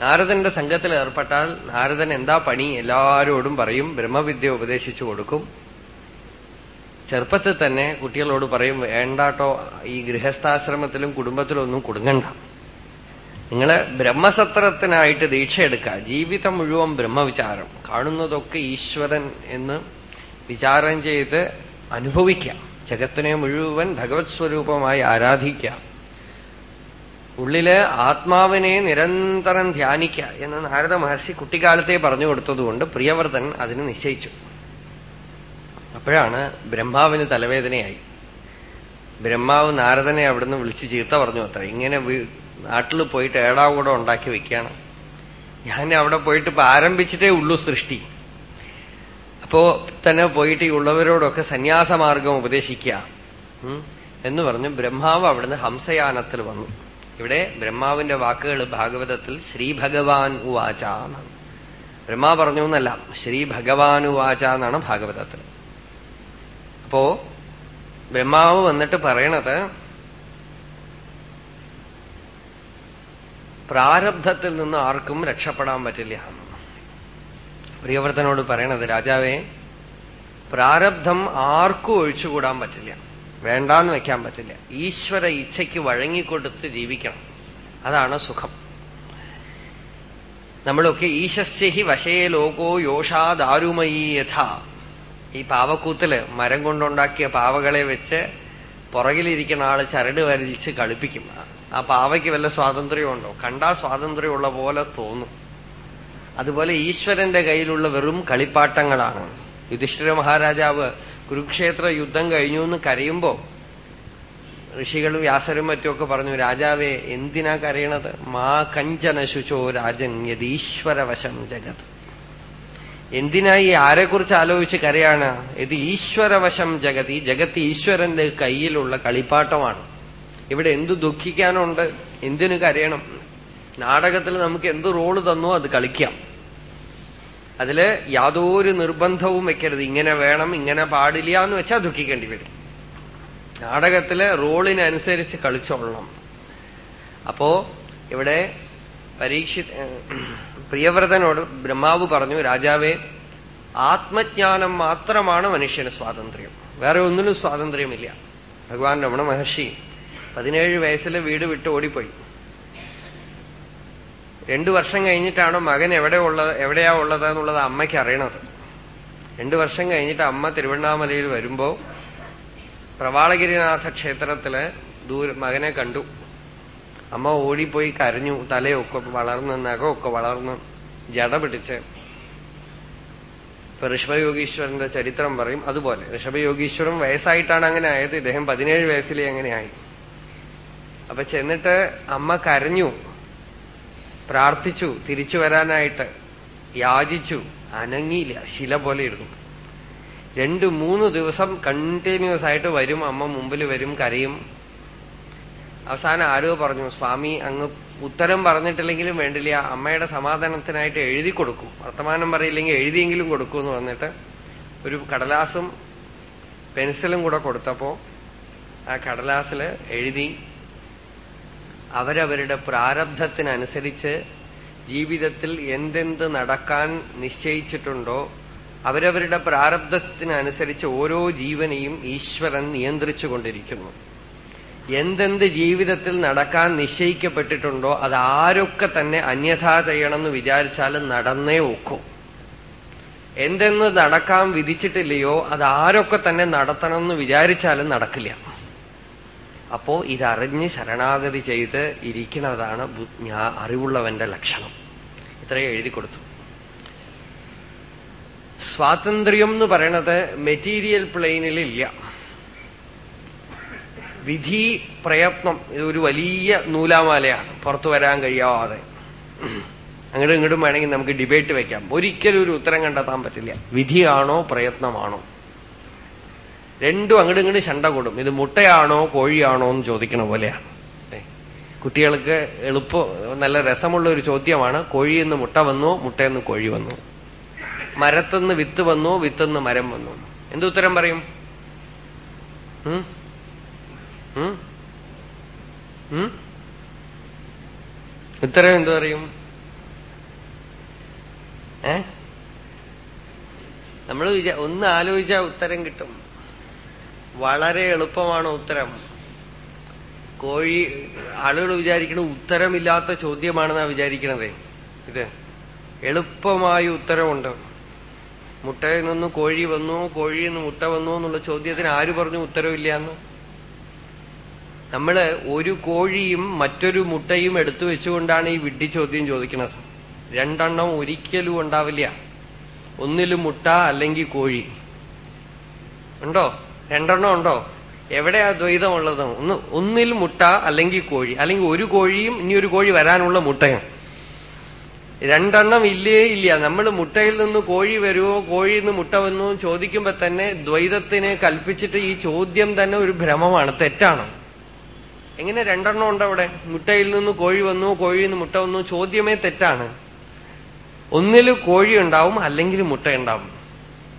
[SPEAKER 1] നാരദന്റെ സംഘത്തിൽ ഏർപ്പെട്ടാൽ നാരദൻ എന്താ പണി എല്ലാരോടും പറയും ബ്രഹ്മവിദ്യ ഉപദേശിച്ചു കൊടുക്കും. ചെറുപ്പത്തിൽ തന്നെ കുട്ടികളോട് പറയും വേണ്ടാട്ടോ ഈ ഗൃഹസ്ഥാശ്രമത്തിലും കുടുംബത്തിലും ഒന്നും കുടുങ്ങണ്ട. നിങ്ങൾ ബ്രഹ്മസത്രത്തിനായിട്ട് ദീക്ഷ എടുക്കുക ജീവിതം മുഴുവൻ ബ്രഹ്മവിചാരം. കാണുന്നതൊക്കെ ഈശ്വരൻ എന്ന് വിചാരം ചെയ്ത് അനുഭവിക്കാം. ജഗത്തിനെ മുഴുവൻ ഭഗവത് സ്വരൂപമായി ആരാധിക്കാം. ഉള്ളിൽ ആത്മാവിനെ നിരന്തരം ധ്യാനിക്കുക എന്ന് നാരദ മഹർഷി കുട്ടിക്കാലത്തെ പറഞ്ഞു കൊടുത്തതുകൊണ്ട് പ്രിയവർദ്ധൻ അതിന് നിശ്ചയിച്ചു. അപ്പോഴാണ് ബ്രഹ്മാവിന് തലവേദനയായി. ബ്രഹ്മാവ് നാരദനെ അവിടുന്ന് വിളിച്ച് ചീത്ത പറഞ്ഞു അത്ര. ഇങ്ങനെ നാട്ടിൽ പോയിട്ട് ഏടാകൂടം ഉണ്ടാക്കി വെക്കുകയാണ്. ഞാൻ അവിടെ പോയിട്ട് ഇപ്പൊ ആരംഭിച്ചിട്ടേ ഉള്ളൂ സൃഷ്ടി. അപ്പോ തന്നെ പോയിട്ട് ഈ ഉള്ളവരോടൊക്കെ സന്യാസമാർഗം ഉപദേശിക്കുക എന്ന് പറഞ്ഞ് ബ്രഹ്മാവ് അവിടുന്ന് ഹംസയാനത്തിൽ വന്നു. ഇവിടെ ബ്രഹ്മാവിന്റെ വാക്കുകൾ ഭാഗവതത്തിൽ ശ്രീ ഭഗവാൻ ഉവാച എന്നാണ്. ബ്രഹ്മ പറഞ്ഞു എന്നല്ല ശ്രീ ഭഗവാൻ ഉവാച എന്നാണ് ഭാഗവതത്തിൽ. അപ്പോ ബ്രഹ്മാവ് വന്നിട്ട് പറയണത് പ്രാരബ്ധത്തിൽ നിന്ന് ആർക്കും രക്ഷപ്പെടാൻ പറ്റില്ല പ്രിയവർത്തനോട് പറയണത് രാജാവേ പ്രാരബ്ധം ആർക്കും ഒഴിച്ചുകൂടാൻ പറ്റില്ല. വേണ്ടാന്ന് വെക്കാൻ പറ്റില്ല. ഈശ്വര ഇച്ഛയ്ക്ക് വഴങ്ങിക്കൊടുത്ത് ജീവിക്കണം. അതാണ് സുഖം. നമ്മളൊക്കെ ഈശസ്യഹി വശേ ലോകോ യോഷാ ദാരുമയീ യഥ. ഈ പാവക്കൂത്തിൽ മരം കൊണ്ടുണ്ടാക്കിയ പാവകളെ വെച്ച് പുറകിലിരിക്കുന്ന ആൾ ചരട് വരലിച്ച് കളിപ്പിക്കും. ആ പാവയ്ക്ക് വല്ല സ്വാതന്ത്ര്യമുണ്ടോ? കണ്ടാ സ്വാതന്ത്ര്യമുള്ള പോലെ തോന്നും. അതുപോലെ ഈശ്വരന്റെ കയ്യിലുള്ള വെറും കളിപ്പാട്ടങ്ങളാണ്. യുധിഷ്ഠിര മഹാരാജാവ് കുരുക്ഷേത്ര യുദ്ധം കഴിഞ്ഞു എന്ന് കരയുമ്പോ ഋഷികളും വ്യാസരും മറ്റുമൊക്കെ പറഞ്ഞു രാജാവേ എന്തിനാ കരയണത്? മാ കഞ്ചന ശുചോ രാജൻ യതീശ്വരവശം ജഗത്. എന്തിനാ ഈ ആരെക്കുറിച്ച് ആലോചിച്ച് കരയാണ്? ഇത് ഈശ്വരവശം ജഗത്. ഈ ജഗത്ത് ഈശ്വരന്റെ കയ്യിലുള്ള കളിപ്പാട്ടമാണ്. ഇവിടെ എന്തു ദുഃഖിക്കാനുണ്ട്? എന്തിനു കരയണം? നാടകത്തിൽ നമുക്ക് എന്ത് റോൾ തന്നോ അത് കളിക്കാം. അതിൽ യാതൊരു നിർബന്ധവും വെക്കരുത്. ഇങ്ങനെ വേണം ഇങ്ങനെ പാടില്ല എന്ന് വെച്ചാൽ ദുഃഖിക്കേണ്ടി വരും. നാടകത്തിൽ റോളിനനുസരിച്ച് കളിച്ചോളണം. അപ്പോ ഇവിടെ പരീക്ഷ പ്രിയവ്രതനോട് ബ്രഹ്മാവ് പറഞ്ഞു രാജാവേ ആത്മജ്ഞാനം മാത്രമാണ് മനുഷ്യന് സ്വാതന്ത്ര്യം. വേറെ ഒന്നിലും സ്വാതന്ത്ര്യമില്ല. ഭഗവാൻ രമണ മഹർഷി പതിനേഴ് വയസ്സിലെ വീട് വിട്ട് ഓടിപ്പോയി. രണ്ടു വർഷം കഴിഞ്ഞിട്ടാണ് മകൻ എവിടെ ഉള്ളത് എവിടെയാ ഉള്ളത് എന്നുള്ളത് അമ്മയ്ക്ക് അറിയണത്. രണ്ടു വർഷം കഴിഞ്ഞിട്ട് അമ്മ തിരുവണ്ണാമലയിൽ വരുമ്പോ പ്രവാളഗിരിനാഥ ക്ഷേത്രത്തിൽ ദൂര മകനെ കണ്ടു. അമ്മ ഓടിപ്പോയി കരഞ്ഞു തലയൊക്കെ വളർന്ന് നഖമൊക്കെ വളർന്ന് ജട പിടിച്ച്. ഇപ്പൊ ഋഷഭയോഗീശ്വരന്റെ ചരിത്രം പറയും അതുപോലെ. ഋഷഭയോഗീശ്വരൻ വയസ്സായിട്ടാണ് അങ്ങനെ ആയത് ഇദ്ദേഹം പതിനേഴ് വയസ്സിലേ അങ്ങനെ ആയി. അപ്പൊ ചെന്നിട്ട് അമ്മ കരഞ്ഞു. പ്രാർത്ഥിച്ചു തിരിച്ചു വരാനായിട്ട് യാചിച്ചു അനങ്ങിയില്ല ശില പോലെ ഇരുന്നു. രണ്ടു മൂന്ന് ദിവസം കണ്ടിന്യൂസ് ആയിട്ട് വരും അമ്മ മുമ്പിൽ വരും കരയും. അവസാനം ആരോ പറഞ്ഞു സ്വാമി അങ്ങ് ഉത്തരം പറഞ്ഞിട്ടില്ലെങ്കിലും വേണ്ടില്ല അമ്മയുടെ സമാധാനത്തിനായിട്ട് എഴുതി കൊടുക്കും. വർത്തമാനം പറയില്ലെങ്കിൽ എഴുതിയെങ്കിലും കൊടുക്കും എന്ന് പറഞ്ഞിട്ട് ഒരു കടലാസും പെൻസിലും കൂടെ കൊടുത്തപ്പോ ആ കടലാസിൽ എഴുതി അവരവരുടെ പ്രാരബ്ധത്തിനനുസരിച്ച് ജീവിതത്തിൽ എന്തെന്ത് നടക്കാൻ നിശ്ചയിച്ചിട്ടുണ്ടോ അവരവരുടെ പ്രാരബ്ധത്തിനനുസരിച്ച് ഓരോ ജീവനെയും ഈശ്വരൻ നിയന്ത്രിച്ചു കൊണ്ടിരിക്കുന്നു എന്തെന്ത് ജീവിതത്തിൽ നടക്കാൻ നിശ്ചയിക്കപ്പെട്ടിട്ടുണ്ടോ അത് ആരൊക്കെ തന്നെ അന്യഥാ ചെയ്യണമെന്ന് വിചാരിച്ചാലും നടന്നേ ഒക്കും. എന്തെന്ന് നടക്കാൻ വിധിച്ചിട്ടില്ലയോ അത് ആരൊക്കെ തന്നെ നടത്തണമെന്ന് വിചാരിച്ചാലും നടക്കില്ല. അപ്പോ ഇതറിഞ്ഞ് ശരണാഗതി ചെയ്ത് ഇരിക്കുന്നതാണ് അറിവുള്ളവന്റെ ലക്ഷണം. ഇത്രയും എഴുതി കൊടുത്തു. സ്വാതന്ത്ര്യം എന്ന് പറയണത് മെറ്റീരിയൽ പ്ലെയിനിൽ ഇല്ല. വിധി പ്രയത്നം ഇതൊരു വലിയ നൂലാമാലയാണ്. പുറത്തു വരാൻ കഴിയാതെ. അങ്ങോട്ടും ഇങ്ങോട്ടും വേണമെങ്കിൽ നമുക്ക് ഡിബേറ്റ് വെക്കാം. ഒരിക്കലും ഒരു ഉത്തരം കണ്ടെത്താൻ പറ്റില്ല. വിധിയാണോ പ്രയത്നമാണോ? രണ്ടും അങ്ങോട്ടും ഇങ്ങോട്ടും ശണ്ട കൂടും. ഇത് മുട്ടയാണോ കോഴിയാണോ എന്ന് ചോദിക്കണ പോലെയാണ്. കുട്ടികൾക്ക് എളുപ്പം നല്ല രസമുള്ള ഒരു ചോദ്യമാണ്. കോഴിയെന്ന് മുട്ട വന്നു മുട്ടയെന്ന് കോഴി വന്നു. മരത്തുനിന്ന് വിത്ത് വന്നു വിത്തുനിന്ന് മരം വന്നു. എന്തുത്തരം പറയും? ഉത്തരം എന്തു പറയും? ഏ? നമ്മൾ ഒന്ന് ആലോചിച്ചാൽ ഉത്തരം കിട്ടും. വളരെ എളുപ്പമാണ് ഉത്തരം. കോഴി ആളുകൾ വിചാരിക്കണ ഉത്തരമില്ലാത്ത ചോദ്യമാണെന്നാണ് വിചാരിക്കണതേ. ഇത് എളുപ്പമായ ഉത്തരമുണ്ട്. മുട്ടയിൽ നിന്ന് കോഴി വന്നു കോഴിയിൽ നിന്ന് മുട്ട വന്നു എന്നുള്ള ചോദ്യത്തിന് ആര് പറഞ്ഞു ഉത്തരവില്ല എന്ന് നമ്മൾ ഒരു കോഴിയും മറ്റൊരു മുട്ടയും എടുത്തു വെച്ചുകൊണ്ടാണ് ഈ വിഡ്ഢി ചോദ്യം ചോദിക്കുന്നത് രണ്ടെണ്ണം ഒരിക്കലും ഉണ്ടാവില്ല. ഒന്നിലും മുട്ട അല്ലെങ്കിൽ കോഴി. ഉണ്ടോ? രണ്ടെണ്ണം ഉണ്ടോ? എവിടെയാ ദ്വൈതമുള്ളത്? ഒന്ന് ഒന്നിൽ മുട്ട അല്ലെങ്കിൽ കോഴി. അല്ലെങ്കിൽ ഒരു കോഴിയും ഇനി ഒരു കോഴി വരാനുള്ള മുട്ടയും. രണ്ടെണ്ണം ഇല്ലേ ഇല്ല. നമ്മൾ മുട്ടയിൽ നിന്ന് കോഴി വരുമോ കോഴിയിൽ നിന്ന് മുട്ട വന്നു ചോദിക്കുമ്പോ തന്നെ ദ്വൈതത്തിനെ കൽപ്പിച്ചിട്ട് ഈ ചോദ്യം തന്നെ ഒരു ഭ്രമമാണ് തെറ്റാണ്. എങ്ങനെ രണ്ടെണ്ണം ഉണ്ട് അവിടെ? മുട്ടയിൽ നിന്ന് കോഴി വന്നു കോഴിയിൽ നിന്ന് മുട്ട വന്നു ചോദ്യമേ തെറ്റാണ്. ഒന്നിൽ കോഴി ഉണ്ടാവും അല്ലെങ്കിൽ മുട്ട ഉണ്ടാവും.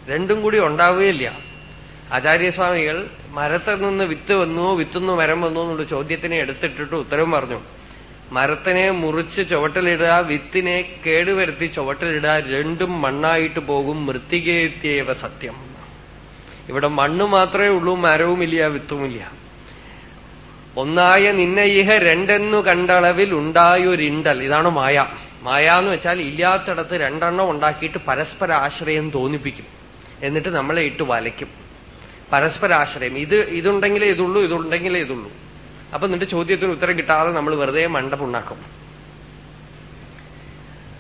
[SPEAKER 1] രണ്ടും കൂടി ഉണ്ടാവുകയില്ല. ആചാര്യസ്വാമികൾ മരത്തിൽ നിന്ന് വിത്ത് വന്നോ വിത്തുന്നു മരം വന്നു എന്നുള്ള ചോദ്യത്തിനെ എടുത്തിട്ടിട്ട് ഉത്തരം പറഞ്ഞു. മരത്തിനെ മുറിച്ച് ചുവട്ടിലിടുക വിത്തിനെ കേടുവരുത്തി ചുവട്ടിലിടുക രണ്ടും മണ്ണായിട്ട് പോകും. മൃത്തികേത്യവ സത്യം. ഇവിടെ മണ്ണ് മാത്രമേ ഉള്ളൂ മരവുമില്ല വിത്തുമില്ല. ഒന്നായ നിന്നെ ഇഹ രണ്ടെന്നു കണ്ടളവിൽ ഉണ്ടായൊരിണ്ടൽ. ഇതാണ് മായ. മായ എന്ന് വെച്ചാൽ ഇല്ലാത്തിടത്ത് രണ്ടെണ്ണം ഉണ്ടാക്കിയിട്ട് പരസ്പര ആശ്രയം തോന്നിപ്പിക്കും. എന്നിട്ട് നമ്മളെ ഇട്ട് വലയ്ക്കും. പരസ്പര ആശ്രയം ഇത് ഇതുണ്ടെങ്കിലേ ഇതുള്ളൂ ഇതുണ്ടെങ്കിലേ ഇതുള്ളൂ. അപ്പൊ നിന്റെ ചോദ്യത്തിന് ഉത്തരം കിട്ടാതെ നമ്മൾ വെറുതെ മണ്ടപ്പുണ്ടാക്കും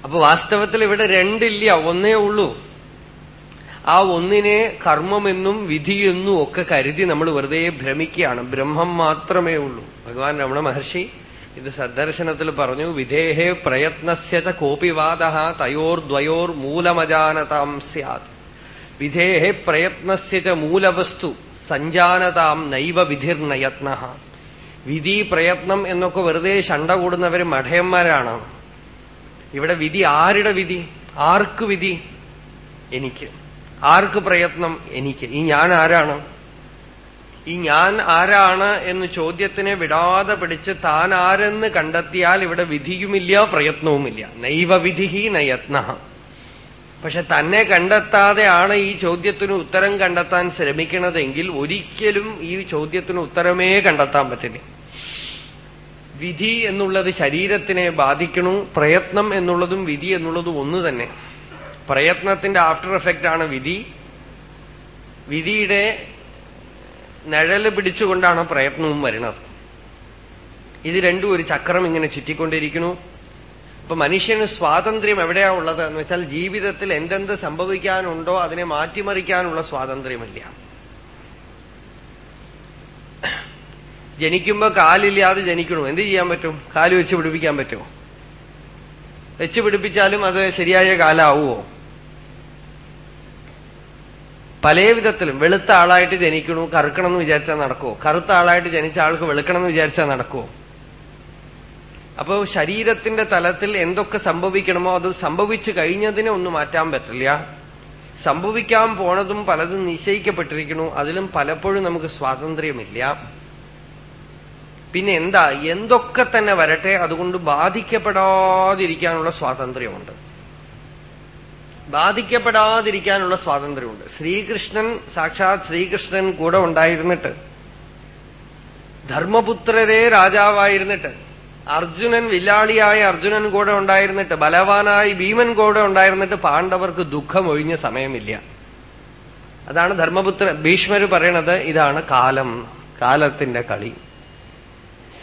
[SPEAKER 1] അപ്പൊ വാസ്തവത്തിൽ ഇവിടെ രണ്ടില്ല ഒന്നേ ഉള്ളൂ. ആ ഒന്നിനെ കർമ്മമെന്നും വിധിയെന്നും ഒക്കെ കരുതി നമ്മൾ വെറുതെ ഭ്രമിക്കുകയാണ്. ബ്രഹ്മം മാത്രമേ ഉള്ളൂ. ഭഗവാൻ രമണ മഹർഷി ഇത് സദ്ദർശനത്തിൽ പറഞ്ഞു വിധേഹേ പ്രയത്നസ്യ കോപിവാദ തയോർ ദ്വയോർ മൂലമജാനതാം സ്യാത്. വിധേഹേ പ്രയത്നസ്യ മൂലവസ്തു സഞ്ജാനതാം നൈവ വിധിർനയത്ന. വിധി പ്രയത്നം എന്നൊക്കെ വെറുതെ ശണ്ട കൂടുന്നവര് മഠയന്മാരാണ്. ഇവിടെ വിധി ആരുടെ വിധി? ആർക്ക് വിധി? എനിക്ക്. ആർക്ക് പ്രയത്നം? എനിക്ക്. ഈ ഞാൻ ആരാണ്? ഈ ഞാൻ ആരാണ് എന്ന് ചോദ്യത്തിനെ വിടാതെ പിടിച്ച് താൻ ആരെന്ന് കണ്ടെത്തിയാൽ ഇവിടെ വിധിയുമില്ല പ്രയത്നവുമില്ല. നൈവ വിധി നയത്ന. പക്ഷെ തന്നെ കണ്ടെത്താതെയാണ് ഈ ചോദ്യത്തിന് ഉത്തരം കണ്ടെത്താൻ ശ്രമിക്കണതെങ്കിൽ ഒരിക്കലും ഈ ചോദ്യത്തിന് ഉത്തരമേ കണ്ടെത്താൻ പറ്റില്ല. വിധി എന്നുള്ളത് ശരീരത്തിനെ ബാധിക്കണു പ്രയത്നം എന്നുള്ളതും വിധി എന്നുള്ളതും ഒന്ന് തന്നെ. പ്രയത്നത്തിന്റെ ആഫ്റ്റർ എഫക്റ്റ് ആണ് വിധി. വിധിയുടെ നിഴൽ പിടിച്ചുകൊണ്ടാണ് പ്രയത്നവും വരുന്നത്. ഇത് രണ്ടും ഒരു ചക്രം ഇങ്ങനെ ചുറ്റിക്കൊണ്ടിരിക്കുന്നു. അപ്പൊ മനുഷ്യന് സ്വാതന്ത്ര്യം എവിടെയാ ഉള്ളത് എന്ന് വെച്ചാൽ ജീവിതത്തിൽ എന്തെന്ത് സംഭവിക്കാനുണ്ടോ അതിനെ മാറ്റിമറിക്കാനുള്ള സ്വാതന്ത്ര്യമില്ല. ജനിക്കുമ്പോ കാലില്ലാതെ ജനിക്കണു? എന്ത് ചെയ്യാൻ പറ്റും? കാൽ വെച്ച് പിടിപ്പിക്കാൻ പറ്റുമോ? വെച്ച് പിടിപ്പിച്ചാലും അത് ശരിയായ കാലാവുമോ? പല വിധത്തിലും വെളുത്ത ആളായിട്ട് ജനിക്കണു? കറുക്കണം എന്ന് വിചാരിച്ചാൽ നടക്കുമോ കറുത്ത ആളായിട്ട് ജനിച്ച ആൾക്ക് വെളുക്കണം എന്ന് വിചാരിച്ചാൽ നടക്കുമോ അപ്പോ ശരീരത്തിന്റെ തലത്തിൽ എന്തൊക്കെ സംഭവിക്കണമോ അത് സംഭവിച്ചു കഴിഞ്ഞതിനെ ഒന്നും മാറ്റാൻ പറ്റില്ല. സംഭവിക്കാൻ പോണതും പലതും നിശ്ചയിക്കപ്പെട്ടിരിക്കണു അതിലും പലപ്പോഴും നമുക്ക് സ്വാതന്ത്ര്യമില്ല. പിന്നെ എന്താ? എന്തൊക്കെ തന്നെ വരട്ടെ അതുകൊണ്ട് ബാധിക്കപ്പെടാതിരിക്കാനുള്ള സ്വാതന്ത്ര്യമുണ്ട്. ബാധിക്കപ്പെടാതിരിക്കാനുള്ള സ്വാതന്ത്ര്യമുണ്ട്. ശ്രീകൃഷ്ണൻ സാക്ഷാത് ശ്രീകൃഷ്ണൻ കൂടെ ഉണ്ടായിരുന്നിട്ട് ധർമ്മപുത്രരെ രാജാവായിരുന്നിട്ട് അർജുനൻ വില്ലാളിയായ അർജുനൻ കൂടെ ഉണ്ടായിരുന്നിട്ട് ബലവാനായി ഭീമൻ കൂടെ ഉണ്ടായിരുന്നിട്ട് പാണ്ഡവർക്ക് ദുഃഖം ഒഴിഞ്ഞ സമയമില്ല. അതാണ് ധർമ്മപുത്ര ഭീഷ്മര് പറയണത് ഇതാണ് കാലം കാലത്തിന്റെ കളി.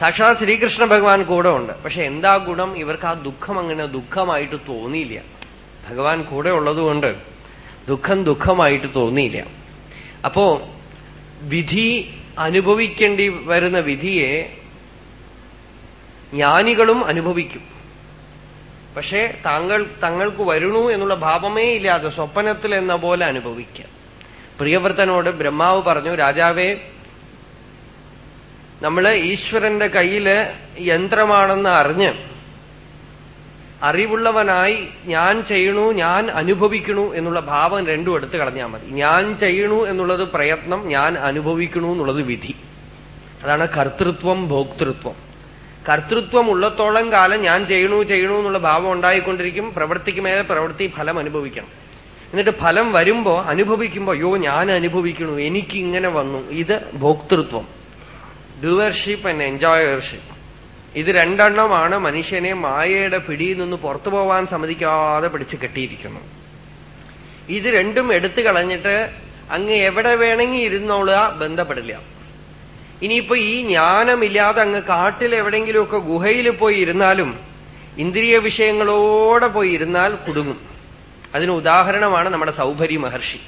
[SPEAKER 1] സാക്ഷാത് ശ്രീകൃഷ്ണ ഭഗവാൻ കൂടെ ഉണ്ട്. പക്ഷെ എന്താ ഗുണം? ഇവർക്ക് ആ ദുഃഖം അങ്ങനെ ദുഃഖമായിട്ട് തോന്നിയില്ല. ഭഗവാൻ കൂടെ ഉള്ളതുകൊണ്ട് ദുഃഖം ദുഃഖമായിട്ട് തോന്നിയില്ല. അപ്പോ വിധി അനുഭവിക്കേണ്ടി വരുന്ന വിധിയെ ജ്ഞാനികളും അനുഭവിക്കും. പക്ഷേ താങ്കൾ തങ്ങൾക്ക് വരുന്നു എന്നുള്ള ഭാവമേ ഇല്ലാതെ സ്വപ്നത്തിൽ എന്ന പോലെ അനുഭവിക്കുക പ്രിയവ്രതനോട് ബ്രഹ്മാവ് പറഞ്ഞു രാജാവേ നമ്മൾ ഈശ്വരന്റെ കയ്യിൽ യന്ത്രമാണെന്ന് അറിഞ്ഞ് അറിവുള്ളവനായി ഞാൻ ചെയ്യണു ഞാൻ അനുഭവിക്കണു എന്നുള്ള ഭാവം രണ്ടും എടുത്തു കളഞ്ഞാൽ മതി. ഞാൻ ചെയ്യണു എന്നുള്ളത് പ്രയത്നം ഞാൻ അനുഭവിക്കണു എന്നുള്ളത് വിധി. അതാണ് കർത്തൃത്വം ഭോക്തൃത്വം. കർത്തൃത്വം ഉള്ളത്തോളം കാലം ഞാൻ ചെയ്യണു ചെയ്യണു എന്നുള്ള ഭാവം ഉണ്ടായിക്കൊണ്ടിരിക്കും. പ്രവൃത്തിക്ക് മേലെ പ്രവൃത്തി ഫലം അനുഭവിക്കണം. എന്നിട്ട് ഫലം വരുമ്പോ അനുഭവിക്കുമ്പോ യോ ഞാൻ അനുഭവിക്കണു എനിക്ക് ഇങ്ങനെ വന്നു. ഇത് ഭോക്തൃത്വം. ഡുവർഷിപ്പ് ആൻഡ് എൻജോയർഷിപ്പ് ഇത് രണ്ടെണ്ണമാണ് മനുഷ്യനെ മായയുടെ പിടിയിൽ നിന്ന് പുറത്തു പോവാൻ സമ്മതിക്കാതെ പിടിച്ചു കെട്ടിയിരിക്കുന്നു ഇത് രണ്ടും എടുത്തു കളഞ്ഞിട്ട് അങ്ങ് എവിടെ വേണമെങ്കിൽ ഇരുന്നോളുക ബന്ധപ്പെടില്ല. ഇനിയിപ്പോ ഈ ജ്ഞാനമില്ലാതെ അങ്ങ് കാട്ടിൽ എവിടെയെങ്കിലുമൊക്കെ ഗുഹയിൽ പോയി ഇരുന്നാലും ഇന്ദ്രിയ വിഷയങ്ങളോടെ പോയി ഇരുന്നാൽ കുടുങ്ങും. അതിന് ഉദാഹരണമാണ് നമ്മുടെ സൗഭരി മഹർഷി.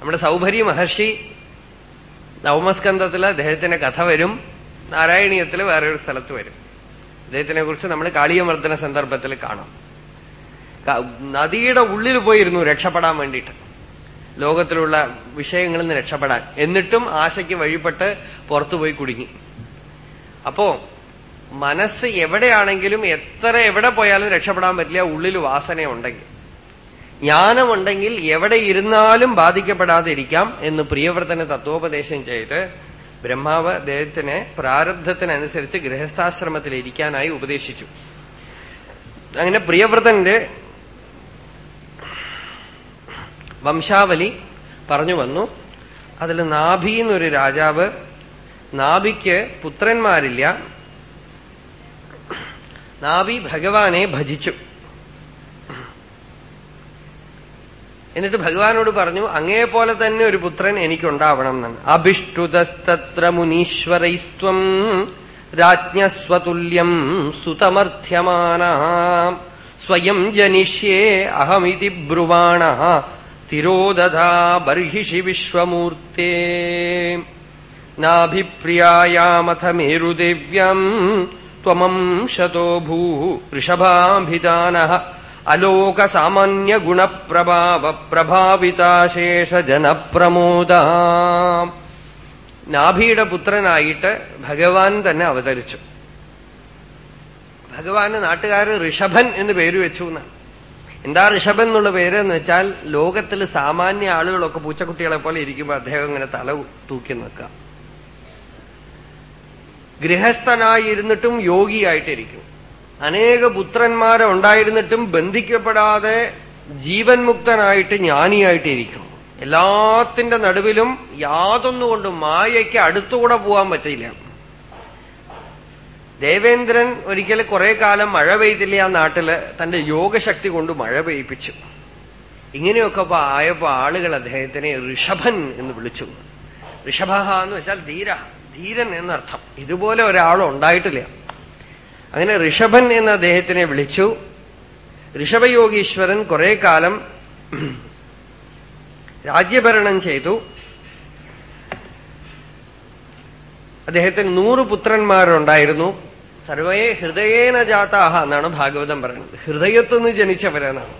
[SPEAKER 1] നമ്മുടെ സൗഭരി മഹർഷി നവമസ്കന്ധത്തിൽ അദ്ദേഹത്തിന്റെ കഥ വരും നാരായണീയത്തിൽ വേറൊരു സ്ഥലത്ത് വരും. അദ്ദേഹത്തിനെ കുറിച്ച് നമ്മൾ കാളിയമർദ്ദന സന്ദർഭത്തിൽ കാണാം. നദിയുടെ ഉള്ളിൽ പോയിരുന്നു രക്ഷപ്പെടാൻ വേണ്ടിയിട്ട്. ലോകത്തിലുള്ള വിഷയങ്ങളിൽ നിന്ന് രക്ഷപ്പെടാൻ. എന്നിട്ടും ആശയ്ക്ക് വഴിപ്പെട്ട് പുറത്തുപോയി കുടുങ്ങി. അപ്പോ മനസ്സ് എവിടെയാണെങ്കിലും എത്ര എവിടെ പോയാലും രക്ഷപ്പെടാൻ പറ്റില്ല ഉള്ളിൽ വാസന ഉണ്ടെങ്കിൽ ജ്ഞാനമുണ്ടെങ്കിൽ എവിടെ ഇരുന്നാലും ബാധിക്കപ്പെടാതെ ഇരിക്കാം എന്ന് പ്രിയവ്രതന് തത്വോപദേശം ചെയ്ത് ബ്രഹ്മാവ് അദ്ദേഹത്തിന് പ്രാരബ്ധത്തിനനുസരിച്ച് ഗൃഹസ്ഥാശ്രമത്തിൽ ഇരിക്കാനായി ഉപദേശിച്ചു. അങ്ങനെ പ്രിയവ്രതന്റെ വംശാവലി പറഞ്ഞു വന്നു. അതിൽ നാഭി എന്നൊരു രാജാവ് നാഭിക്ക് പുത്രന്മാരില്ല. നാഭി ഭഗവാനെ ഭജിച്ചു. എന്നിട്ട് ഭഗവാനോട് പറഞ്ഞു അങ്ങേ പോലെ തന്നെ ഒരു പുത്രൻ എനിക്കുണ്ടാവണം എന്നാണ്. അഭിഷ്ടുതസ്തത്ര മുനീശ്വരൈസ്ത്വം രാജ്ഞസ്വതുല്യം സുതമർത്ഥ്യമാന. സ്വയം ജനിഷ്യേ അഹമിതി ബ്രുവാണ. തിരോദധാ ബർഹിഷി വിശ്വമൂർത്തേ. നാഭിപ്രിയായാമഥ മേരുദേവ്യം ത്വമംശതോ ഭൂ ഋഷഭാഭിധാന അലോക സാമാന്യ ഗുണപ്രഭാവ പ്രഭാവിതാശേഷ ജനപ്രമോദ നാഭിയുടെ പുത്രനായിട്ട് ഭഗവാൻ തന്നെ അവതരിച്ചു. ഭഗവാന് നാട്ടുകാര് ഋഷഭൻ എന്ന് പേര് വെച്ചു എന്നാണ്. എന്താ ഋഷഭൻ എന്നുള്ള പേര് എന്ന് വെച്ചാൽ ലോകത്തിൽ സാമാന്യ ആളുകളൊക്കെ പൂച്ചക്കുട്ടികളെ പോലെ ഇരിക്കുമ്പോൾ അദ്ദേഹം ഇങ്ങനെ തല തൂക്കി നിൽക്കുക. ഗൃഹസ്ഥനായിരുന്നിട്ടും യോഗിയായിട്ടിരിക്കും. അനേക പുത്രന്മാരെ ഉണ്ടായിരുന്നിട്ടും ബന്ധിക്കപ്പെടാതെ ജീവൻ മുക്തനായിട്ട് ജ്ഞാനിയായിട്ടിരിക്കും. എല്ലാത്തിന്റെ നടുവിലും യാതൊന്നുകൊണ്ടും മായയ്ക്ക് അടുത്തുകൂടെ പോകാൻ പറ്റില്ല. ദേവേന്ദ്രൻ ഒരിക്കൽ കുറെ കാലം മഴ പെയ്തില്ല ആ നാട്ടിൽ തന്റെ യോഗശക്തി കൊണ്ട് മഴ പെയ്യിപ്പിച്ചു. ഇങ്ങനെയൊക്കെ ആയപ്പോ ആളുകൾ അദ്ദേഹത്തിനെ ഋഷഭൻ എന്ന് വിളിച്ചു. ഋഷഭ എന്ന് വെച്ചാൽ ധീര ധീരൻ എന്നർത്ഥം. ഇതുപോലെ ഒരാളും ഉണ്ടായിട്ടില്ല. അങ്ങനെ ഋഷഭൻ എന്ന അദ്ദേഹത്തിനെ വിളിച്ചു. ഋഷഭയോഗീശ്വരൻ കുറെ കാലം രാജ്യഭരണം ചെയ്തു. അദ്ദേഹത്തിന് നൂറ് പുത്രന്മാരുണ്ടായിരുന്നു. സർവേ ഹൃദയേന ജാതാഹ എന്നാണ് ഭാഗവതം പറയുന്നത്. ഹൃദയത്തുനിന്ന് ജനിച്ചവരെന്നാണ്.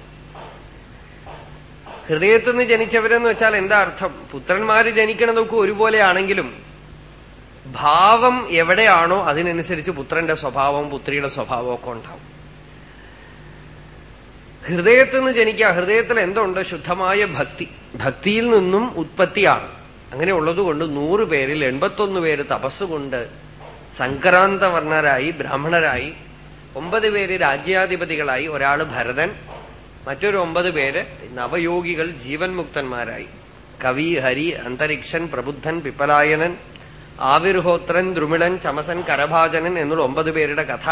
[SPEAKER 1] ഹൃദയത്തുനിന്ന് ജനിച്ചവരെന്ന് വെച്ചാൽ എന്താ അർത്ഥം? പുത്രന്മാര് ജനിക്കണതൊക്കെ ഒരുപോലെയാണെങ്കിലും ഭാവം എവിടെയാണോ അതിനനുസരിച്ച് പുത്രന്റെ സ്വഭാവം പുത്രിയുടെ സ്വഭാവവും ഒക്കെ ഉണ്ടാവും. ഹൃദയത്തിൽ നിന്ന് ജനിക്കുക ഹൃദയത്തിൽ എന്തുണ്ട്? ശുദ്ധമായ ഭക്തി. ഭക്തിയിൽ നിന്നും ഉത്പത്തിയാണ്. അങ്ങനെയുള്ളത് കൊണ്ട് നൂറ് പേരിൽ എൺപത്തൊന്ന് പേര് തപസ്സുകൊണ്ട് സംക്രാന്തവർണരായി ബ്രാഹ്മണരായി ഒമ്പത് പേര് രാജ്യാധിപതികളായി ഒരാൾ ഭരതൻ മറ്റൊരു ഒമ്പത് പേര് നവയോഗികൾ ജീവൻ മുക്തന്മാരായി കവി ഹരി അന്തരീക്ഷൻ പ്രബുദ്ധൻ പിപ്പലായനൻ ആവിർഹോത്രൻ ദ്രുമിളൻ ചമസൻ കരഭാജനൻ എന്നുള്ള ഒമ്പത് പേരുടെ കഥ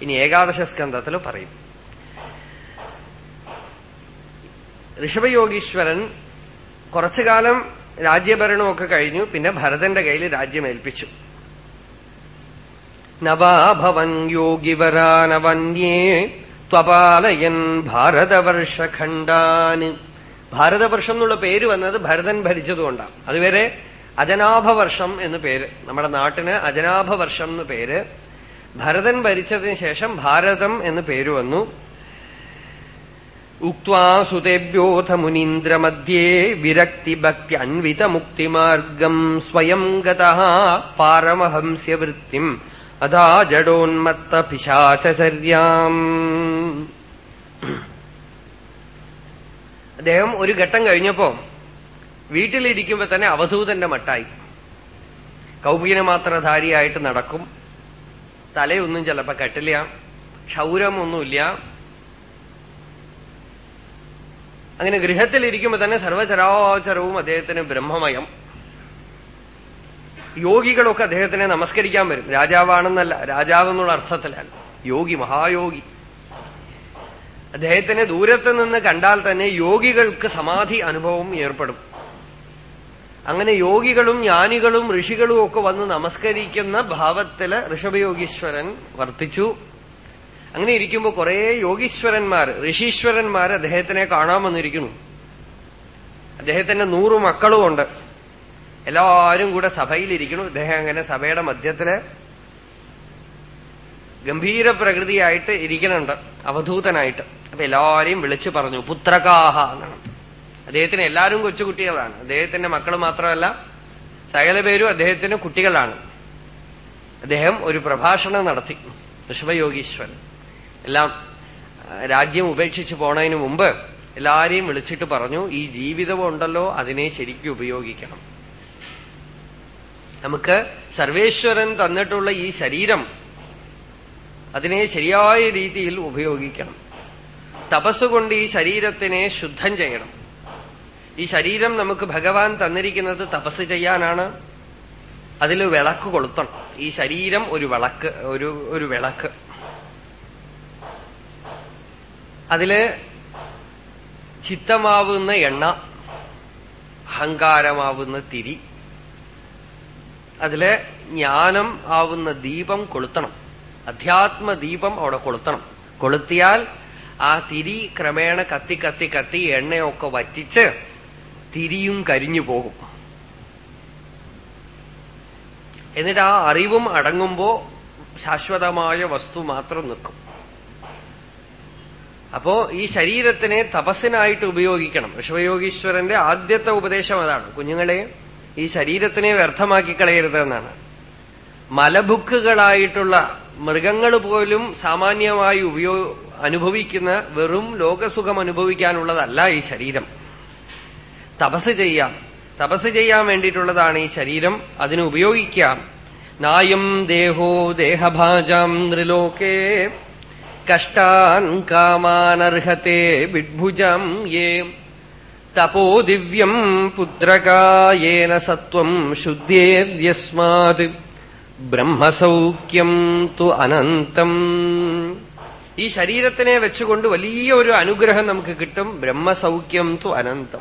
[SPEAKER 1] ഇനി ഏകാദശ സ്കന്ധത്തിൽ പറയും. ഋഷഭയോഗീശ്വരൻ കുറച്ചു കാലം രാജ്യഭരണമൊക്കെ കഴിഞ്ഞു പിന്നെ ഭരതന്റെ കയ്യിൽ രാജ്യം ഏൽപ്പിച്ചു നവാഭവൻ യോഗിവരാനവന്യേ ത്വപാലയൻ ഭാരതവർഷഖണ്ഡാന് ഭാരതവർഷം എന്നുള്ള പേര് വന്നത് ഭരതൻ ഭരിച്ചതുകൊണ്ടാണ്. അതുവരെ അജനാഭവർഷം എന്ന് പേര് നമ്മുടെ നാട്ടിന് അജനാഭവർഷം എന്ന് പേര് ഭരതൻ ഭരിച്ചതിന് ശേഷം ഭാരതം എന്ന് പേര് വന്നു. ഉക്വാ സുതേഭ്യോഥ മുനീന്ദ്രമധ്യേ വിരക്തി ഭക്തി അൻവിത മുക്തിമാർഗം സ്വയം ഗത പാരമഹംസ്യവൃത്തിം അതാ ജഡോന്മത്ത പിശാചര്യാം അദ്ദേഹം ഒരു ഘട്ടം കഴിഞ്ഞപ്പോ വീട്ടിലിരിക്കുമ്പോ തന്നെ അവധൂതന്റെ മട്ടായി. കൗപീനമാത്രധാരിയായിട്ട് നടക്കും. തലയൊന്നും ചിലപ്പോ കെട്ടില്ല. ക്ഷൗരമൊന്നുമില്ല. അങ്ങനെ ഗൃഹത്തിലിരിക്കുമ്പോ തന്നെ സർവചരാചരവും അദ്ദേഹത്തിന് ബ്രഹ്മമയം. യോഗികളൊക്കെ അദ്ദേഹത്തിനെ നമസ്കരിക്കാൻ വരും. രാജാവാണെന്നല്ല രാജാവ് എന്നുള്ള അർത്ഥത്തിലല്ല യോഗി മഹായോഗി. അദ്ദേഹത്തിനെ ദൂരത്ത് നിന്ന് കണ്ടാൽ തന്നെ യോഗികൾക്ക് സമാധി അനുഭവം ഏർപ്പെടും. അങ്ങനെ യോഗികളും ജ്ഞാനികളും ഋഷികളും ഒക്കെ വന്ന് നമസ്കരിക്കുന്ന ഭാവത്തിൽ ഋഷഭയോഗീശ്വരൻ വർത്തിച്ചു. അങ്ങനെ ഇരിക്കുമ്പോ കുറെ യോഗീശ്വരന്മാർ ഋഷീശ്വരന്മാർ അദ്ദേഹത്തിനെ കാണാൻ വന്നിരിക്കുന്നു. അദ്ദേഹത്തിന്റെ നൂറു മക്കളുമുണ്ട്. എല്ലാവരും കൂടെ സഭയിലിരിക്കണു ഇദ്ദേഹം അങ്ങനെ സഭയുടെ മധ്യത്തിൽ ഗംഭീര പ്രകൃതിയായിട്ട് ഇരിക്കുന്നുണ്ട്. അവധൂതനായിട്ട്. അപ്പൊ എല്ലാവരെയും വിളിച്ചു പറഞ്ഞു പുത്രകാഹ എന്നാണ്. അദ്ദേഹത്തിന് എല്ലാവരും കൊച്ചുകുട്ടികളാണ്. അദ്ദേഹത്തിന്റെ മക്കൾ മാത്രമല്ല സകല പേരും അദ്ദേഹത്തിന് കുട്ടികളാണ്. അദ്ദേഹം ഒരു പ്രഭാഷണം നടത്തി. ഋഷഭയോഗീശ്വരൻ എല്ലാം രാജ്യം ഉപേക്ഷിച്ച് പോണതിന് മുമ്പ് എല്ലാരെയും വിളിച്ചിട്ട് പറഞ്ഞു ഈ ജീവിതം ഉണ്ടല്ലോ അതിനെ ശരിക്കും ഉപയോഗിക്കണം. നമുക്ക് സർവേശ്വരൻ തന്നിട്ടുള്ള ഈ ശരീരം അതിനെ ശരിയായ രീതിയിൽ ഉപയോഗിക്കണം. തപസ്സുകൊണ്ട് ഈ ശരീരത്തിനെ ശുദ്ധം ചെയ്യണം. ഈ ശരീരം നമുക്ക് ഭഗവാൻ തന്നിരിക്കുന്നത് തപസ് ചെയ്യാനാണ്. അതിൽ വിളക്ക് കൊളുത്തണം. ഈ ശരീരം ഒരു വിളക്ക് ഒരു ഒരു വിളക്ക്. അതിൽ ചിത്തമാവുന്ന എണ്ണ അഹങ്കാരമാവുന്ന തിരി. അതിൽ ജ്ഞാനം ആവുന്ന ദീപം കൊളുത്തണം. അധ്യാത്മ ദീപം അവിടെ കൊളുത്തണം. കൊളുത്തിയാൽ ആ തിരി ക്രമേണ കത്തി കത്തി കത്തി എണ്ണയൊക്കെ വറ്റിച്ച് തിരിയും കരിഞ്ഞു പോകും. എന്നിട്ട് ആ അറിവും അടങ്ങുമ്പോ ശാശ്വതമായ വസ്തു മാത്രം നിൽക്കും. അപ്പോ ഈ ശരീരത്തിനെ തപസ്സിനായിട്ട് ഉപയോഗിക്കണം. വിശ്വയോഗീശ്വരന്റെ ആദ്യത്തെ ഉപദേശം അതാണ്. കുഞ്ഞുങ്ങളെ ഈ ശരീരത്തിനെ വ്യർത്ഥമാക്കി കളയരുതെന്നാണ് മലബുക്കുകളായിട്ടുള്ള മൃഗങ്ങൾ പോലും സാമാന്യമായി ഉപയോ അനുഭവിക്കുന്ന വെറും ലോകസുഖം അനുഭവിക്കാനുള്ളതല്ല ഈ ശരീരം. തപസ് ചെയ്യാം. തപസ് ചെയ്യാൻ വേണ്ടിയിട്ടുള്ളതാണ് ഈ ശരീരം. അതിന് ഉപയോഗിക്കാം. നായം ദേഹോ ദേഹഭാജാം നൃലോകേ കഷ്ടാൻ കാമാനർഹത്തെ വിഡ്ഭുജം യേ. തപോ ദിവ്യം പുത്രകായേന സത്വം ശുദ്ധേദ്യസ്മാത്. ബ്രഹ്മസൗഖ്യം തു അനന്തം. ഈ ശരീരത്തിനെ വെച്ചുകൊണ്ട് വലിയ ഒരു അനുഗ്രഹം നമുക്ക് കിട്ടും. ബ്രഹ്മസൗഖ്യം തു അനന്തം.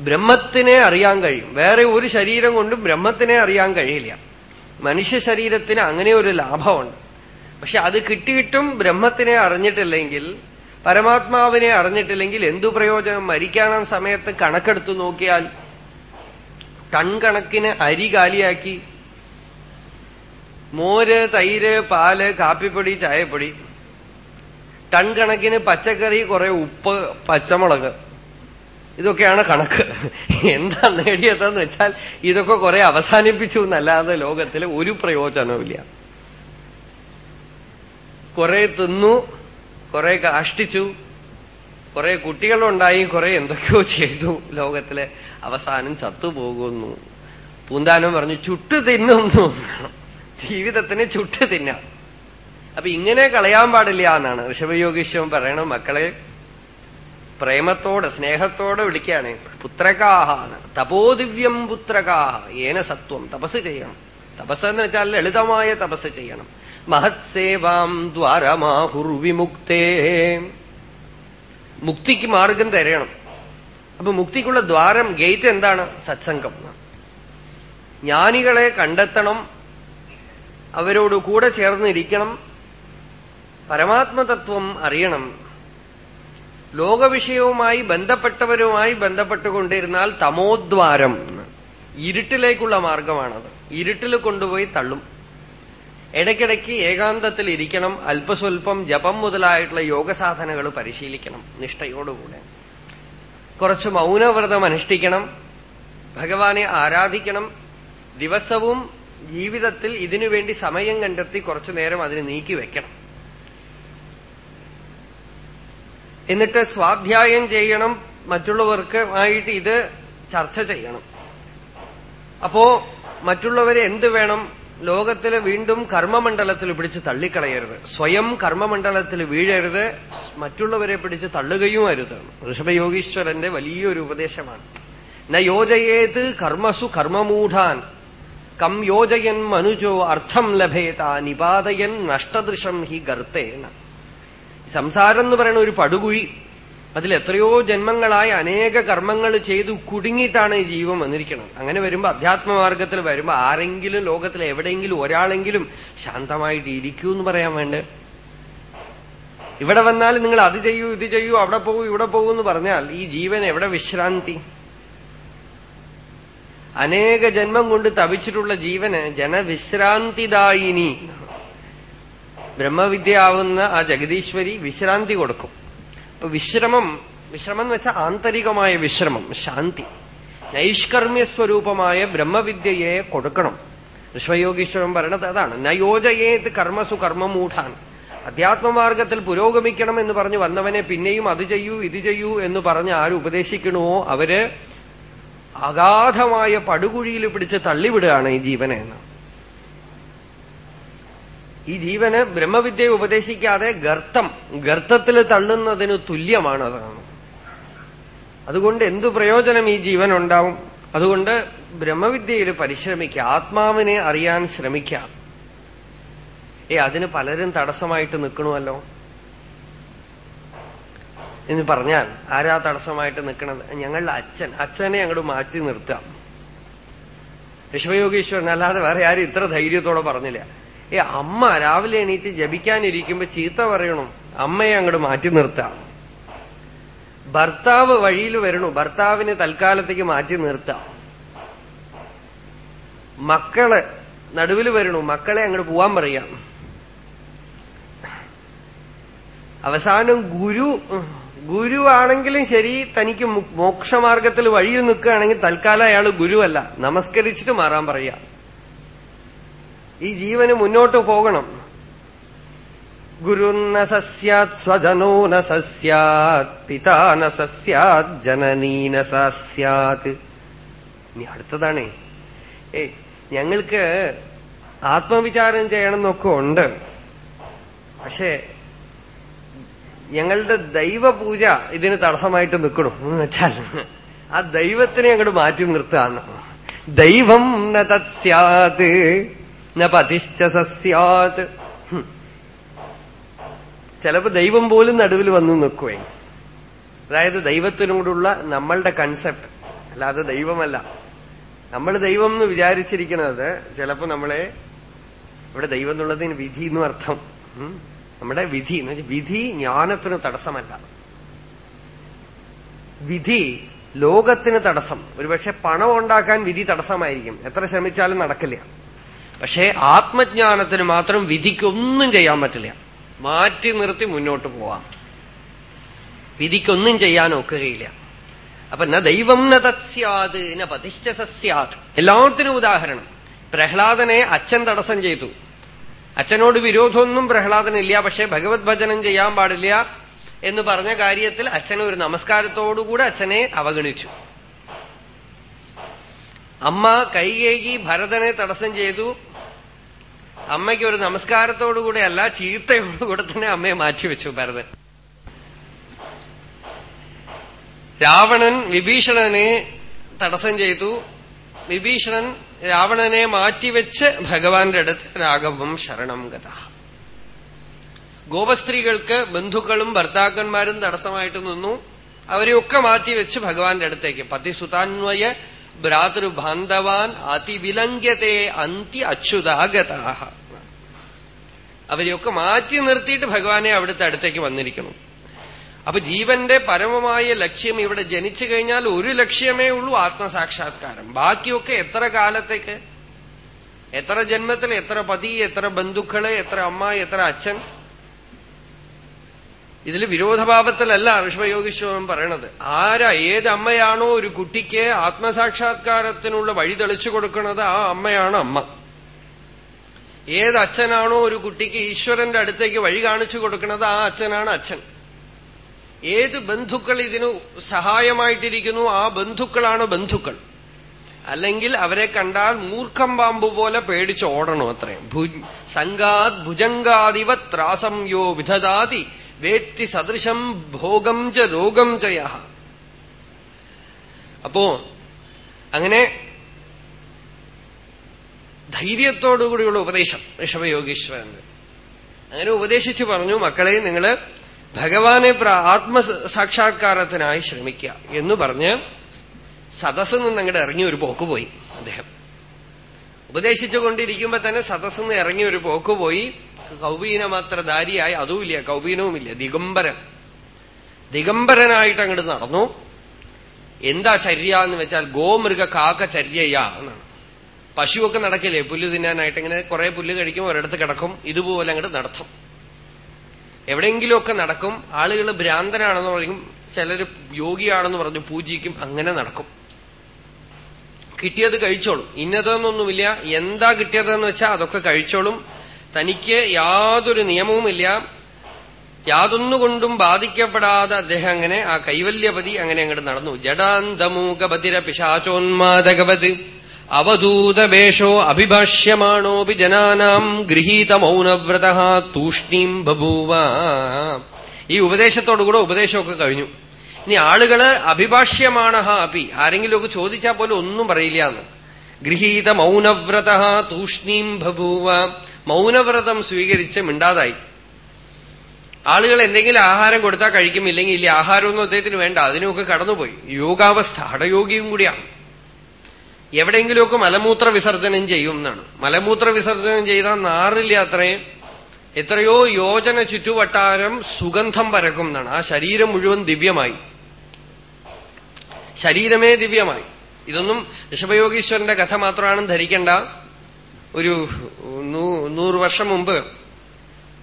[SPEAKER 1] ബ്രഹ്മത്തിനെ അറിയാൻ കഴിയും. വേറെ ഒരു ശരീരം കൊണ്ടും ബ്രഹ്മത്തിനെ അറിയാൻ കഴിയില്ല. മനുഷ്യ ശരീരത്തിന് അങ്ങനെ ഒരു ലാഭമുണ്ട്. പക്ഷെ അത് കിട്ടിയിട്ടും ബ്രഹ്മത്തിനെ അറിഞ്ഞിട്ടില്ലെങ്കിൽ പരമാത്മാവിനെ അറിഞ്ഞിട്ടില്ലെങ്കിൽ എന്തു പ്രയോജനം? മരിക്കാനും സമയത്ത് കണക്കെടുത്തു നോക്കിയാൽ ടൺ കണക്കിന് അരി കാലിയാക്കി. മോര് തൈര് പാൽ കാപ്പിപ്പൊടി ചായപ്പൊടി. ടൺ കണക്കിന് പച്ചക്കറി കുറെ ഉപ്പ് പച്ചമുളക്. ഇതൊക്കെയാണ് കണക്ക്. എന്താ നേടിയതെന്ന് വെച്ചാൽ ഇതൊക്കെ കുറെ അവസാനിപ്പിച്ചു എന്നല്ലാതെ ലോകത്തിൽ ഒരു പ്രയോജനവുമില്ല. കുറെ തിന്നു കുറെ കാഷ്ടിച്ചു കുറെ കുട്ടികളുണ്ടായി കുറെ എന്തൊക്കെയോ ചെയ്തു ലോകത്തിലെ. അവസാനം ചത്തുപോകുന്നു. പൂന്താനം പറഞ്ഞു ചുട്ടു തിന്നുന്നു. ജീവിതത്തിന് ചുട്ടു തിന്നാം. അപ്പൊ ഇങ്ങനെ കളയാൻ പാടില്ല എന്നാണ്. ഋഷഭയോഗീശ്വരം പറയണ മക്കളെ പ്രേമത്തോടെ സ്നേഹത്തോടെ വിളിക്കുകയാണ്. പുത്രകാഹ തപോദിവ്യം പുത്രകാഹ. ഏന സത്വം. തപസ് ചെയ്യണം. തപസ് എന്ന് വെച്ചാൽ ലളിതമായ തപസ് ചെയ്യണം. മഹത്സേവാം ദ്വാരമാഹുർവിമുക്തേ. മുക്തിക്ക് മാർഗം തരണം അപ്പൊ മുക്തിക്കുള്ള ദ്വാരം ഗേറ്റ് എന്താണ്? സത്സംഗം. ജ്ഞാനികളെ കണ്ടെത്തണം. അവരോട് കൂടെ ചേർന്നിരിക്കണം പരമാത്മതത്വം അറിയണം. ലോകവിഷയവുമായി ബന്ധപ്പെട്ടവരുമായി ബന്ധപ്പെട്ടുകൊണ്ടിരുന്നാൽ തമോദ്വാരം. ഇരുട്ടിലേക്കുള്ള മാർഗമാണത്. ഇരുട്ടിൽ കൊണ്ടുപോയി തള്ളും. ഇടയ്ക്കിടയ്ക്ക് ഏകാന്തത്തിൽ ഇരിക്കണം അല്പസ്വല്പം ജപം മുതലായിട്ടുള്ള യോഗസാധനകൾ പരിശീലിക്കണം നിഷ്ഠയോടുകൂടെ. കുറച്ച് മൗനവ്രതം അനുഷ്ഠിക്കണം ഭഗവാനെ ആരാധിക്കണം. ദിവസവും ജീവിതത്തിൽ ഇതിനുവേണ്ടി സമയം കണ്ടെത്തി കുറച്ചു നേരം അതിന് നീക്കി വെക്കണം. എന്നിട്ട് സ്വാധ്യായം ചെയ്യണം. മറ്റുള്ളവർക്ക് ആയിട്ട് ഇത് ചർച്ച ചെയ്യണം. അപ്പോ മറ്റുള്ളവരെ എന്ത് വേണം? ലോകത്തിൽ വീണ്ടും കർമ്മമണ്ഡലത്തിൽ പിടിച്ച് തള്ളിക്കളയരുത്. സ്വയം കർമ്മമണ്ഡലത്തിൽ വീഴരുത്. മറ്റുള്ളവരെ പിടിച്ച് തള്ളുകയും അരുത് ഋഷഭയോഗീശ്വരന്റെ വലിയൊരു ഉപദേശമാണ്. ന യോജയേത് കർമ്മസു കർമ്മമൂഢാൻ. കം യോജയൻ മനുജോ അർത്ഥം ലഭേത നിപാതയൻ നഷ്ടദൃശം ഹി ഗർത്തേന. സംസാരം എന്ന് പറയുന്ന ഒരു പടുകുഴി. അതിൽ എത്രയോ ജന്മങ്ങളായി അനേക കർമ്മങ്ങൾ ചെയ്തു കുടുങ്ങിയിട്ടാണ് ഈ ജീവൻ വന്നിരിക്കുന്നത്. അങ്ങനെ വരുമ്പോ അധ്യാത്മമാർഗത്തിൽ വരുമ്പോ ആരെങ്കിലും ലോകത്തിൽ എവിടെയെങ്കിലും ഒരാളെങ്കിലും ശാന്തമായിട്ട് ഇരിക്കൂ എന്ന് പറയാൻ വേണ്ട? ഇവിടെ വന്നാൽ നിങ്ങൾ അത് ചെയ്യൂ ഇത് ചെയ്യൂ അവിടെ പോകൂ ഇവിടെ പോകൂ എന്ന് പറഞ്ഞാൽ ഈ ജീവൻ എവിടെ വിശ്രാന്തി? അനേക ജന്മം കൊണ്ട് തപിച്ചിട്ടുള്ള ജീവന് ജനവിശ്രാന്തിദായിനി ബ്രഹ്മവിദ്യയാവുന്ന ആ ജഗദീശ്വരി വിശ്രാന്തി കൊടുക്കും. വിശ്രമം. വിശ്രമം എന്ന് വെച്ചാൽ ആന്തരികമായ വിശ്രമം ശാന്തി. നൈഷ്കർമ്മ്യ സ്വരൂപമായ ബ്രഹ്മവിദ്യയെ കൊടുക്കണം. വിശ്വയോഗീശ്വരൻ പറയണത് അതാണ്. നയോജയേത് കർമ്മസു കർമ്മമൂഢാൻ. അധ്യാത്മമാർഗത്തിൽ പുരോഗമിക്കണം എന്ന് പറഞ്ഞു വന്നവനെ പിന്നെയും അത് ചെയ്യൂ ഇത് ചെയ്യൂ എന്ന് പറഞ്ഞ് ആര് ഉപദേശിക്കണമോ അവർ അഗാധമായ പടുകുഴിയിൽ പിടിച്ച് തള്ളിവിടുകയാണ് ഈ ജീവനെ ഈ ജീവന് ബ്രഹ്മവിദ്യ ഉപദേശിക്കാതെ ഗർത്തം ഗർത്തത്തിൽ തള്ളുന്നതിന് തുല്യമാണ് അതാണ്. അതുകൊണ്ട് എന്തു പ്രയോജനം ഈ ജീവൻ ഉണ്ടാവും അതുകൊണ്ട് ബ്രഹ്മവിദ്യയിൽ പരിശ്രമിക്കുക ആത്മാവിനെ അറിയാൻ ശ്രമിക്കാം ഏ അതിന് പലരും തടസ്സമായിട്ട് നിൽക്കണമല്ലോ. എന്ന് പറഞ്ഞാൽ ആരാ തടസ്സമായിട്ട് നിൽക്കണത്? ഞങ്ങളുടെ അച്ഛൻ. അച്ഛനെ അങ്ങോട്ട് മാറ്റി നിർത്താം. വിശ്വയോഗീശ്വരൻ അല്ലാതെ വേറെ ആരും ഇത്ര ധൈര്യത്തോടെ പറഞ്ഞില്ല. ഏ അമ്മ രാവിലെ എണീറ്റ് ജപിക്കാനിരിക്കുമ്പോ ചീത്ത പറയണം. അമ്മയെ അങ്ങോട്ട് മാറ്റി നിർത്താം. ഭർത്താവ് വഴിയിൽ വരണു. ഭർത്താവിനെ തൽക്കാലത്തേക്ക് മാറ്റി നിർത്താം. മക്കൾ നടുവിൽ വരണു. മക്കളെ അങ്ങോട്ട് പോവാൻ പറയാം. അവസാനം ഗുരു ഗുരുവാണെങ്കിലും ശരി തനിക്ക് മോക്ഷമാർഗത്തിൽ വഴിയിൽ നിൽക്കുകയാണെങ്കിൽ തൽക്കാലം അയാൾ ഗുരുവല്ല. നമസ്കരിച്ചിട്ട് മാറാൻ പറയാം. ഈ ജീവന് മുന്നോട്ട് പോകണം. ഗുരുന്ന സസ്യാത് സ്വജനോ ന സസ്യാത് പിതാ ന സസ്യാത് ജനനീന സസ്യാത്. ഇനി അടുത്തതാണേ. ഏ ഞങ്ങൾക്ക് ആത്മവിചാരം ചെയ്യണമെന്നൊക്കെ ഉണ്ട്. പക്ഷേ ഞങ്ങളുടെ ദൈവപൂജ ഇതിന് തടസ്സമായിട്ട് നിൽക്കണം. എന്ന് വെച്ചാൽ ആ ദൈവത്തിനെ അങ്ങോട്ട് മാറ്റി നിർത്തുകയാണ് ദൈവം ന തത്സ്യാത്. ന പതിശ്ച സസ്യാത് ചിലപ്പോ ദൈവം പോലും നടുവിൽ വന്നു നിൽക്കുവേ അതായത് ദൈവത്തിനോടുള്ള നമ്മളുടെ കൺസെപ്റ്റ് അല്ലാതെ ദൈവമല്ല. നമ്മൾ ദൈവം എന്ന് വിചാരിച്ചിരിക്കുന്നത് ചിലപ്പോ നമ്മളെ ഇവിടെ ദൈവം എന്നുള്ളതിന് വിധി എന്നും അർത്ഥം. നമ്മുടെ വിധി എന്ന് വെച്ചാൽ വിധി ജ്ഞാനത്തിന് തടസ്സമല്ല. വിധി ലോകത്തിന് തടസ്സം. ഒരുപക്ഷെ പണം ഉണ്ടാക്കാൻ വിധി തടസ്സമായിരിക്കും. എത്ര ശ്രമിച്ചാലും നടക്കില്ല. പക്ഷേ ആത്മജ്ഞാനത്തിന് മാത്രം വിധിക്കൊന്നും ചെയ്യാൻ പറ്റില്ല. മാറ്റി നിർത്തി മുന്നോട്ട് പോവാം. വിധിക്കൊന്നും ചെയ്യാൻ ഒക്കുകയില്ല. അപ്പൊ ന ദൈവം ന തത്സ്യാത് ന പതിശ്ച സസ്യാത് എല്ലാത്തിനും ഉദാഹരണം. പ്രഹ്ലാദനെ അച്ഛൻ തടസ്സം ചെയ്തു. അച്ഛനോട് വിരോധമൊന്നും പ്രഹ്ലാദനില്ല പക്ഷെ ഭഗവത് ഭജനം ചെയ്യാൻ പാടില്ല എന്ന് പറഞ്ഞ കാര്യത്തിൽ അച്ഛൻ ഒരു നമസ്കാരത്തോടുകൂടെ അച്ഛനെ അവഗണിച്ചു. അമ്മ കൈകേകി ഭരതനെ തടസ്സം ചെയ്തു. അമ്മയ്ക്ക് ഒരു നമസ്കാരത്തോടുകൂടെ അല്ല ചീത്തയോടുകൂടെ തന്നെ അമ്മയെ മാറ്റിവെച്ചു ഭരതൻ. രാവണൻ വിഭീഷണനെ തടസ്സം ചെയ്തു. വിഭീഷണൻ രാവണനെ മാറ്റിവെച്ച് ഭഗവാന്റെ അടുത്ത് രാഘവം ശരണം ഗത. ഗോപസ്ത്രീകൾക്ക് ബന്ധുക്കളും ഭർത്താക്കന്മാരും തടസ്സമായിട്ട് നിന്നു. അവരെയൊക്കെ മാറ്റിവെച്ച് ഭഗവാന്റെ അടുത്തേക്ക്. പതിസുതാന്വയ ഭ്രാതൃബാന്ധവാൻ അതിവിലംഘ്യത്തെ അന്തി അച്യുതാഗതാഹ. അവരെയൊക്കെ മാറ്റി നിർത്തിയിട്ട് ഭഗവാനെ അവിടുത്തെ അടുത്തേക്ക് വന്നിരിക്കണം. അപ്പൊ ജീവന്റെ പരമമായ ലക്ഷ്യം ഇവിടെ ജനിച്ചു കഴിഞ്ഞാൽ ഒരു ലക്ഷ്യമേ ഉള്ളൂ ആത്മസാക്ഷാത്കാരം. ബാക്കിയൊക്കെ എത്ര കാലത്തേക്ക്? എത്ര ജന്മത്തിൽ എത്ര പതി എത്ര ബന്ധുക്കൾ എത്ര അമ്മ എത്ര അച്ഛൻ? ഇതിൽ വിരോധഭാവത്തിലല്ല ഋഷഭയോഗീശ്വരൻ പറയണത്. ആരാ ഏത് അമ്മയാണോ ഒരു കുട്ടിക്ക് ആത്മസാക്ഷാത്കാരത്തിനുള്ള വഴി തെളിച്ചു കൊടുക്കുന്നത് ആ അമ്മയാണ് അമ്മ. ഏത് അച്ഛനാണോ ഒരു കുട്ടിക്ക് ഈശ്വരന്റെ അടുത്തേക്ക് വഴി കാണിച്ചു കൊടുക്കുന്നത് ആ അച്ഛനാണ് അച്ഛൻ. ഏത് ബന്ധുക്കൾ ഇതിനു സഹായമായിട്ടിരിക്കുന്നു ആ ബന്ധുക്കളാണ് ബന്ധുക്കൾ. അല്ലെങ്കിൽ അവരെ കണ്ടാൽ മൂർഖം പാമ്പ് പോലെ പേടിച്ച് അത്രയും. സംഗാത് ഭുജങ്കാദിവ ത്രാസം യോ വിധദാതി. വേത്തി സദൃശം ഭോഗം ച രോഗം ചയ അപ്പോ അങ്ങനെ ധൈര്യത്തോടുകൂടിയുള്ള ഉപദേശം ഋഷഭയോഗീശ്വരന്. അങ്ങനെ ഉപദേശിച്ചു പറഞ്ഞു മക്കളെ നിങ്ങൾ ഭഗവാനെ ആത്മസാക്ഷാത്കാരത്തിനായി ശ്രമിക്കുക എന്ന് പറഞ്ഞ് സദസ്സിൽ നിന്ന് അങ്ങോട്ട് ഇറങ്ങി ഒരു പോക്ക് പോയി അദ്ദേഹം. ഉപദേശിച്ചുകൊണ്ടിരിക്കുമ്പോ തന്നെ സദസ്സിൽ നിന്ന് ഇറങ്ങി ഒരു പോക്ക് പോയി. കൗപീനമാത്രധാരിയായി അതുമില്ല കൗപീനവുമില്ല ദിഗംബരൻ. ദിഗംബരനായിട്ട് അങ്ങോട്ട് നടന്നു. എന്താ ചര്യ എന്ന് വെച്ചാൽ ഗോമൃഗ കാക്ക ചര്യയാ എന്നാണ്. പശുവൊക്കെ നടക്കില്ലേ? പുല്ല് തിന്നാനായിട്ട് ഇങ്ങനെ കുറെ പുല്ല് കഴിക്കും ഒരിടത്ത് കിടക്കും. ഇതുപോലെ അങ്ങോട്ട് നടത്തും. എവിടെയെങ്കിലുമൊക്കെ നടക്കും. ആളുകൾ ഭ്രാന്തനാണെന്ന് പറയും. ചിലര് യോഗിയാണെന്ന് പറഞ്ഞു പൂജിക്കും. അങ്ങനെ നടക്കും. കിട്ടിയത് കഴിച്ചോളും. ഇന്നതെന്നൊന്നുമില്ല. എന്താ കിട്ടിയതെന്ന് വെച്ചാൽ അതൊക്കെ കഴിച്ചോളും. തനിക്ക് യാതൊരു നിയമവുമില്ല. യാതൊന്നുകൊണ്ടും ബാധിക്കപ്പെടാതെ അദ്ദേഹം അങ്ങനെ ആ കൈവല്യപതി അങ്ങനെ അങ്ങോട്ട് നടന്നു. ജഡാന്തമൂകപതിര പിശാചോന്മാദഗപത് അവധൂതവേഷോ അഭിഭാഷ്യമാണോപി ജനാനാം ഗൃഹീത മൗനവ്രത തൂഷ്ണീം ബഭൂവ. ഈ ഉപദേശത്തോടുകൂടെ ഉപദേശമൊക്കെ കഴിഞ്ഞു. ഇനി ആളുകൾ അഭിഭാഷ്യമാണ അപി ആരെങ്കിലുമൊക്കെ ചോദിച്ചാൽ പോലും ഒന്നും പറയില്ല എന്ന്. ഗൃഹീത മൗനവ്രത തൂഷ്ണീം ബഭൂവ. മൗനവ്രതം സ്വീകരിച്ച് മിണ്ടാതായി. ആളുകൾ എന്തെങ്കിലും ആഹാരം കൊടുത്താൽ കഴിക്കും ഇല്ലെങ്കിൽ ഇല്ല ആഹാരമൊന്നും അദ്ദേഹത്തിന് വേണ്ട അതിനുമൊക്കെ കടന്നുപോയി. യോഗാവസ്ഥ ഹടയോഗിയും കൂടിയാണ്. എവിടെയെങ്കിലുമൊക്കെ മലമൂത്ര വിസർജനം ചെയ്യും എന്നാണ്. മലമൂത്ര വിസർജനം ചെയ്താൽ നാറില്ല അത്രയും. എത്രയോ യോജന ചുറ്റുവട്ടാരം സുഗന്ധം പരക്കും എന്നാണ്. ആ ശരീരം മുഴുവൻ ദിവ്യമായി. ശരീരമേ ദിവ്യമായി. ഇതൊന്നും ഋഷഭയോഗീശ്വരന്റെ കഥ മാത്രമാണ് ധരിക്കേണ്ട. ഒരു നൂറ് വർഷം മുമ്പ്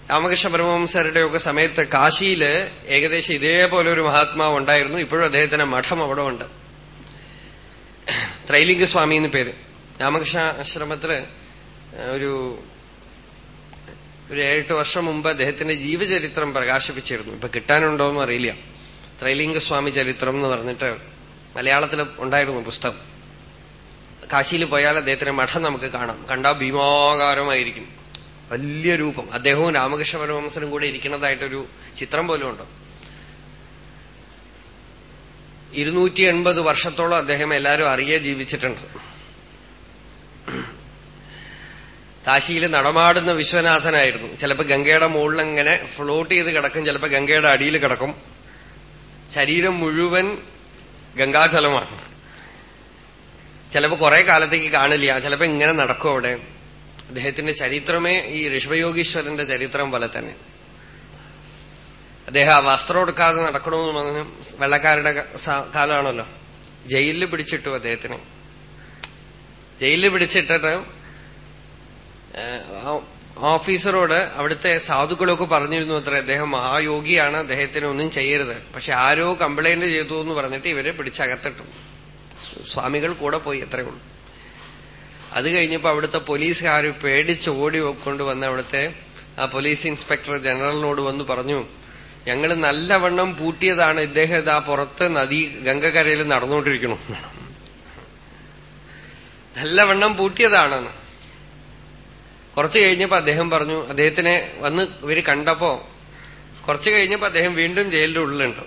[SPEAKER 1] രാമകൃഷ്ണ പരമവംസരുടെ ഒക്കെ സമയത്ത് കാശിയിൽ ഏകദേശം ഇതേപോലെ ഒരു മഹാത്മാവ് ഉണ്ടായിരുന്നു. ഇപ്പോഴും അദ്ദേഹത്തിന്റെ മഠം അവിടെ ഉണ്ട്. ത്രൈലിംഗ സ്വാമി എന്ന് പേര്. രാമകൃഷ്ണ ആശ്രമത്തിൽ ഒരു ഒരു ഏഴെട്ട് വർഷം മുമ്പ് അദ്ദേഹത്തിന്റെ ജീവചരിത്രം പ്രകാശിപ്പിച്ചിരുന്നു. ഇപ്പൊ കിട്ടാനുണ്ടോന്നും അറിയില്ല ത്രൈലിംഗ സ്വാമി ചരിത്രം എന്ന് പറഞ്ഞിട്ട് മലയാളത്തിൽ ഉണ്ടായിരുന്നു പുസ്തകം. കാശിയിൽ പോയാൽ അദ്ദേഹത്തിന്റെ മഠം നമുക്ക് കാണാം. കണ്ടാ ഭീമാകാരമായിരിക്കും. വലിയ രൂപം. അദ്ദേഹവും രാമകൃഷ്ണ പരമഹംസനും കൂടെ ഇരിക്കുന്നതായിട്ടൊരു ചിത്രം പോലും ഉണ്ടോ. ഇരുന്നൂറ്റി എൺപത് വർഷത്തോളം അദ്ദേഹം എല്ലാരും അറിയേ ജീവിച്ചിട്ടുണ്ട്. കാശിയിൽ നടമാടുന്ന വിശ്വനാഥനായിരുന്നു. ചിലപ്പോ ഗംഗയുടെ മുകളിൽ അങ്ങനെ ഫ്ലോട്ട് ചെയ്ത് കിടക്കും ചിലപ്പോ ഗംഗയുടെ അടിയിൽ കിടക്കും. ശരീരം മുഴുവൻ ഗംഗാജലമാണ്. ചിലപ്പോ കുറെ കാലത്തേക്ക് കാണില്ല. ചിലപ്പോ ഇങ്ങനെ നടക്കും അവിടെ. അദ്ദേഹത്തിന്റെ ചരിത്രമേ ഈ ഋഷഭയോഗീശ്വരന്റെ ചരിത്രം പോലെ തന്നെ. അദ്ദേഹം ആ വസ്ത്രം എടുക്കാതെ നടക്കണമെന്ന് പറഞ്ഞു വെള്ളക്കാരുടെ കാലമാണല്ലോ. ജയിലിൽ പിടിച്ചിട്ടു അദ്ദേഹത്തിന്. ജയിലിൽ പിടിച്ചിട്ടിട്ട് ഓഫീസറോട് അവിടുത്തെ സാധുക്കളൊക്കെ പറഞ്ഞിരുന്നു അത്ര. അദ്ദേഹം മഹായോഗിയാണ്. അദ്ദേഹത്തിന് ഒന്നും ചെയ്യരുത്. പക്ഷെ ആരോ കംപ്ലൈന്റ് ചെയ്തു എന്ന് പറഞ്ഞിട്ട് ഇവരെ പിടിച്ചകത്തിട്ടു. സ്വാമികൾ കൂടെ പോയി അത്രേ ഉള്ളൂ. അത് കഴിഞ്ഞപ്പോ അവിടുത്തെ പോലീസുകാർ പേടിച്ച് ഓടി കൊണ്ടുവന്ന് അവിടുത്തെ ആ പോലീസ് ഇൻസ്പെക്ടർ ജനറലിനോട് വന്ന് പറഞ്ഞു ഞങ്ങൾ നല്ലവണ്ണം പൂട്ടിയതാണ് ഇദ്ദേഹം ഇതാ പുറത്ത് നദി ഗംഗക്കരയിൽ നടന്നുകൊണ്ടിരിക്കണം നല്ലവണ്ണം പൂട്ടിയതാണെന്ന്. കുറച്ചു കഴിഞ്ഞപ്പോ അദ്ദേഹം പറഞ്ഞു അദ്ദേഹത്തിനെ വന്ന് ഇവർ കണ്ടപ്പോ കുറച്ചു കഴിഞ്ഞപ്പോ അദ്ദേഹം വീണ്ടും ജയിലിന്റെ ഉള്ളിലുണ്ട്.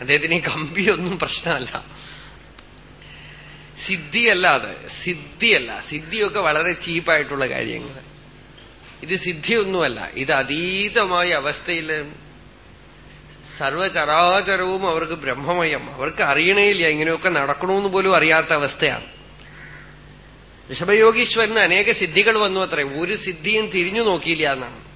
[SPEAKER 1] അദ്ദേഹത്തിന് ഈ കമ്പിയൊന്നും പ്രശ്നമല്ല. സിദ്ധിയല്ല അത് സിദ്ധിയല്ല. സിദ്ധിയൊക്കെ വളരെ ചീപ്പായിട്ടുള്ള കാര്യങ്ങൾ. ഇത് സിദ്ധിയൊന്നുമല്ല. ഇത് അതീതമായ അവസ്ഥയിൽ സർവചരാചരവും അവർക്ക് ബ്രഹ്മമയം. അവർക്ക് അറിയണേയില്ല. ഇങ്ങനെയൊക്കെ നടക്കണമെന്ന് പോലും അറിയാത്ത അവസ്ഥയാണ്. ഋഷഭയോഗീശ്വരന് അനേക സിദ്ധികൾ വന്നു അത്രേ. ഒരു സിദ്ധിയും തിരിഞ്ഞു നോക്കിയില്ല എന്നാണ്.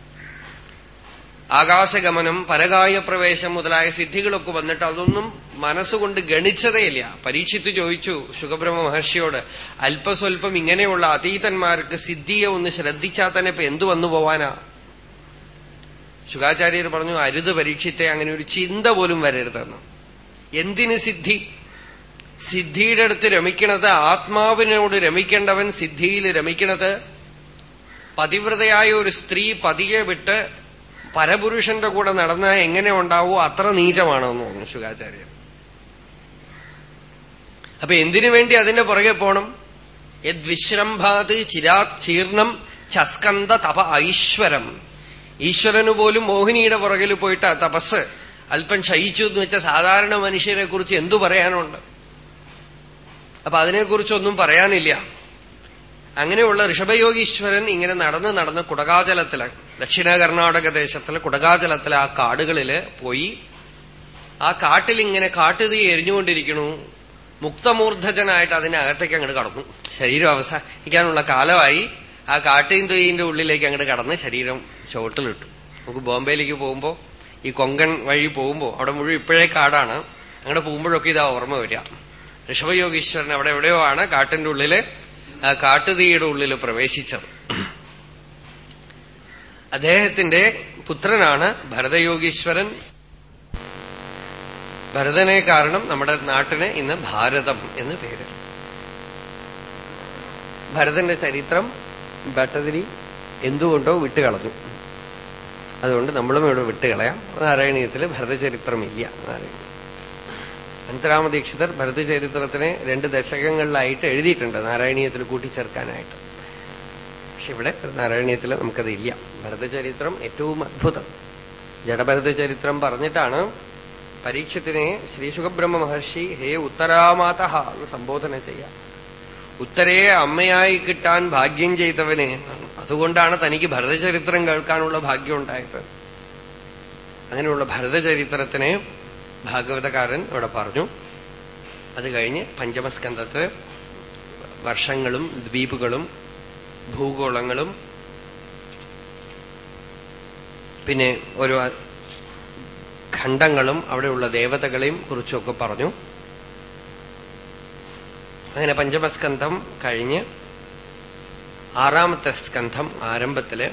[SPEAKER 1] ആകാശഗമനം പരകായ പ്രവേശം മുതലായ സിദ്ധികളൊക്കെ വന്നിട്ട് അതൊന്നും മനസ്സുകൊണ്ട് ഗണിച്ചതേയില്ല. പരീക്ഷിച്ച് ചോദിച്ചു സുഖബ്രഹ്മ മഹർഷിയോട് അല്പസ്വല്പം ഇങ്ങനെയുള്ള അതീതന്മാർക്ക് സിദ്ധിയെ ഒന്ന് ശ്രദ്ധിച്ചാൽ തന്നെ ഇപ്പൊ എന്തു വന്നു പോവാനാ? ശുഖാചാര്യർ പറഞ്ഞു അരുത് പരീക്ഷിത്തെ അങ്ങനെ ഒരു ചിന്ത പോലും വരരുതെന്ന്. എന്തിന് സിദ്ധി? സിദ്ധിയുടെ അടുത്ത് രമിക്കണത് ആത്മാവിനോട് രമിക്കേണ്ടവൻ സിദ്ധിയിൽ രമിക്കണത് പതിവ്രതയായ ഒരു സ്ത്രീ പതിയെ വിട്ട് പരപുരുഷന്റെ കൂടെ നടന്നാൽ എങ്ങനെ ഉണ്ടാവോ അത്ര നീചമാണെന്ന് പറഞ്ഞു ശുഖാചാര്യൻ അപ്പൊ എന്തിനു വേണ്ടി അതിന്റെ പുറകെ പോണം? യദ്വിശ്രംഭാത് ചിരാത് ചീർണം ചസ്കന്ത തപ ഐശ്വരം. ഈശ്വരന് പോലും മോഹിനിയുടെ പുറകിൽ പോയിട്ട് തപസ് അല്പം ക്ഷയിച്ചു എന്ന് വെച്ച സാധാരണ മനുഷ്യരെ കുറിച്ച് എന്തു പറയാനുണ്ട്? അപ്പൊ അതിനെക്കുറിച്ചൊന്നും പറയാനില്ല. അങ്ങനെയുള്ള ഋഷഭയോഗീശ്വരൻ ഇങ്ങനെ നടന്ന് നടന്ന് കുടകാചലത്തിൽ ദക്ഷിണ കർണാടക ദേശത്തിലെ കുടകാചലത്തിലെ ആ കാടുകളിൽ പോയി. ആ കാട്ടിൽ ഇങ്ങനെ കാട്ടുതീ എരിഞ്ഞുകൊണ്ടിരിക്കണു. മുക്തമൂർധജനായിട്ട് അതിനകത്തേക്ക് അങ്ങോട്ട് കടന്നു. ശരീരം അവസാനിക്കാനുള്ള കാലമായി ആ കാട്ടീൻ തൊയ്യിന്റെ ഉള്ളിലേക്ക് അങ്ങോട്ട് കടന്ന് ശരീരം ചുവട്ടിലിട്ടു. നമുക്ക് ബോംബെയിലേക്ക് പോകുമ്പോ ഈ കൊങ്കൺ വഴി പോകുമ്പോ അവിടെ മുഴുവൻ ഇപ്പോഴേ കാടാണ്. അങ്ങോട്ട് പോകുമ്പോഴൊക്കെ ഇതാ ഓർമ്മ വരിക. ഋഷഭയോഗീശ്വരൻ അവിടെ എവിടെയോ ആണ് കാട്ടിന്റെ ഉള്ളിൽ ആ കാട്ടുതീയുടെ ഉള്ളിൽ പ്രവേശിച്ചത്. അദ്ദേഹത്തിന്റെ പുത്രനാണ് ഭരതയോഗീശ്വരൻ. ഭരതനെ കാരണം നമ്മുടെ നാട്ടിന് ഇന്ന് ഭാരതം എന്ന് പേര്. ഭരതന്റെ ചരിത്രം ഭട്ടതിരി എന്തുകൊണ്ടോ വിട്ടുകളഞ്ഞു. അതുകൊണ്ട് നമ്മളും ഇവിടെ വിട്ടുകളയാം. നാരായണീയത്തിൽ ഭരതചരിത്രമില്ല നാരായണീയം അനന്തരാമദീക്ഷിതർ ഭരതചരിത്രത്തിനെ രണ്ട് ദശകങ്ങളിലായിട്ട് എഴുതിയിട്ടുണ്ട് നാരായണീയത്തിൽ കൂട്ടിച്ചേർക്കാനായിട്ട്. പക്ഷെ ഇവിടെ നാരായണീയത്തിൽ നമുക്കത് ഇല്ല ഭരതചരിത്രം ഏറ്റവും അത്ഭുതം. ജഡഭരത ചരിത്രം പറഞ്ഞിട്ടാണ് പരീക്ഷത്തിനെ ശ്രീ സുഖബ്രഹ്മ മഹർഷി ഹേ ഉത്തരാമാത എന്ന് സംബോധന ചെയ്യാം. ഉത്തരയെ അമ്മയായി കിട്ടാൻ ഭാഗ്യം ചെയ്തവനെ. അതുകൊണ്ടാണ് തനിക്ക് ഭരതചരിത്രം കേൾക്കാനുള്ള ഭാഗ്യം ഉണ്ടായത്. അങ്ങനെയുള്ള ഭരതചരിത്രത്തിനെ ഭാഗവതകാരൻ ഇവിടെ പറഞ്ഞു. അത് കഴിഞ്ഞ് പഞ്ചമസ്കന്ധത്ത് വർഷങ്ങളും ദ്വീപുകളും ഭൂഗോളങ്ങളും പിന്നെ ഓരോ ഖണ്ഡങ്ങളും അവിടെയുള്ള ദേവതകളെയും കുറിച്ചൊക്കെ പറഞ്ഞു. അങ്ങനെ പഞ്ചമസ്കന്ധം കഴിഞ്ഞ് ആറാമത്തെ സ്കന്ധം ആരംഭത്തിൽ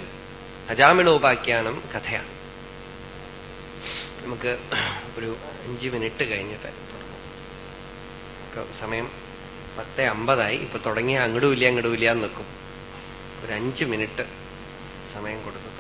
[SPEAKER 1] അജാമിളോപാഖ്യാനം കഥയാണ്. നമുക്ക് ഒരു അഞ്ച് മിനിറ്റ് കഴിഞ്ഞിട്ട് ഇപ്പൊ സമയം പത്ത് അമ്പതായി. ഇപ്പൊ തുടങ്ങിയ അങ്ങടുമില്ല അങ്ങടുമില്ല നിൽക്കും. ഒരു അഞ്ച് മിനിറ്റ് സമയം തുടങ്ങും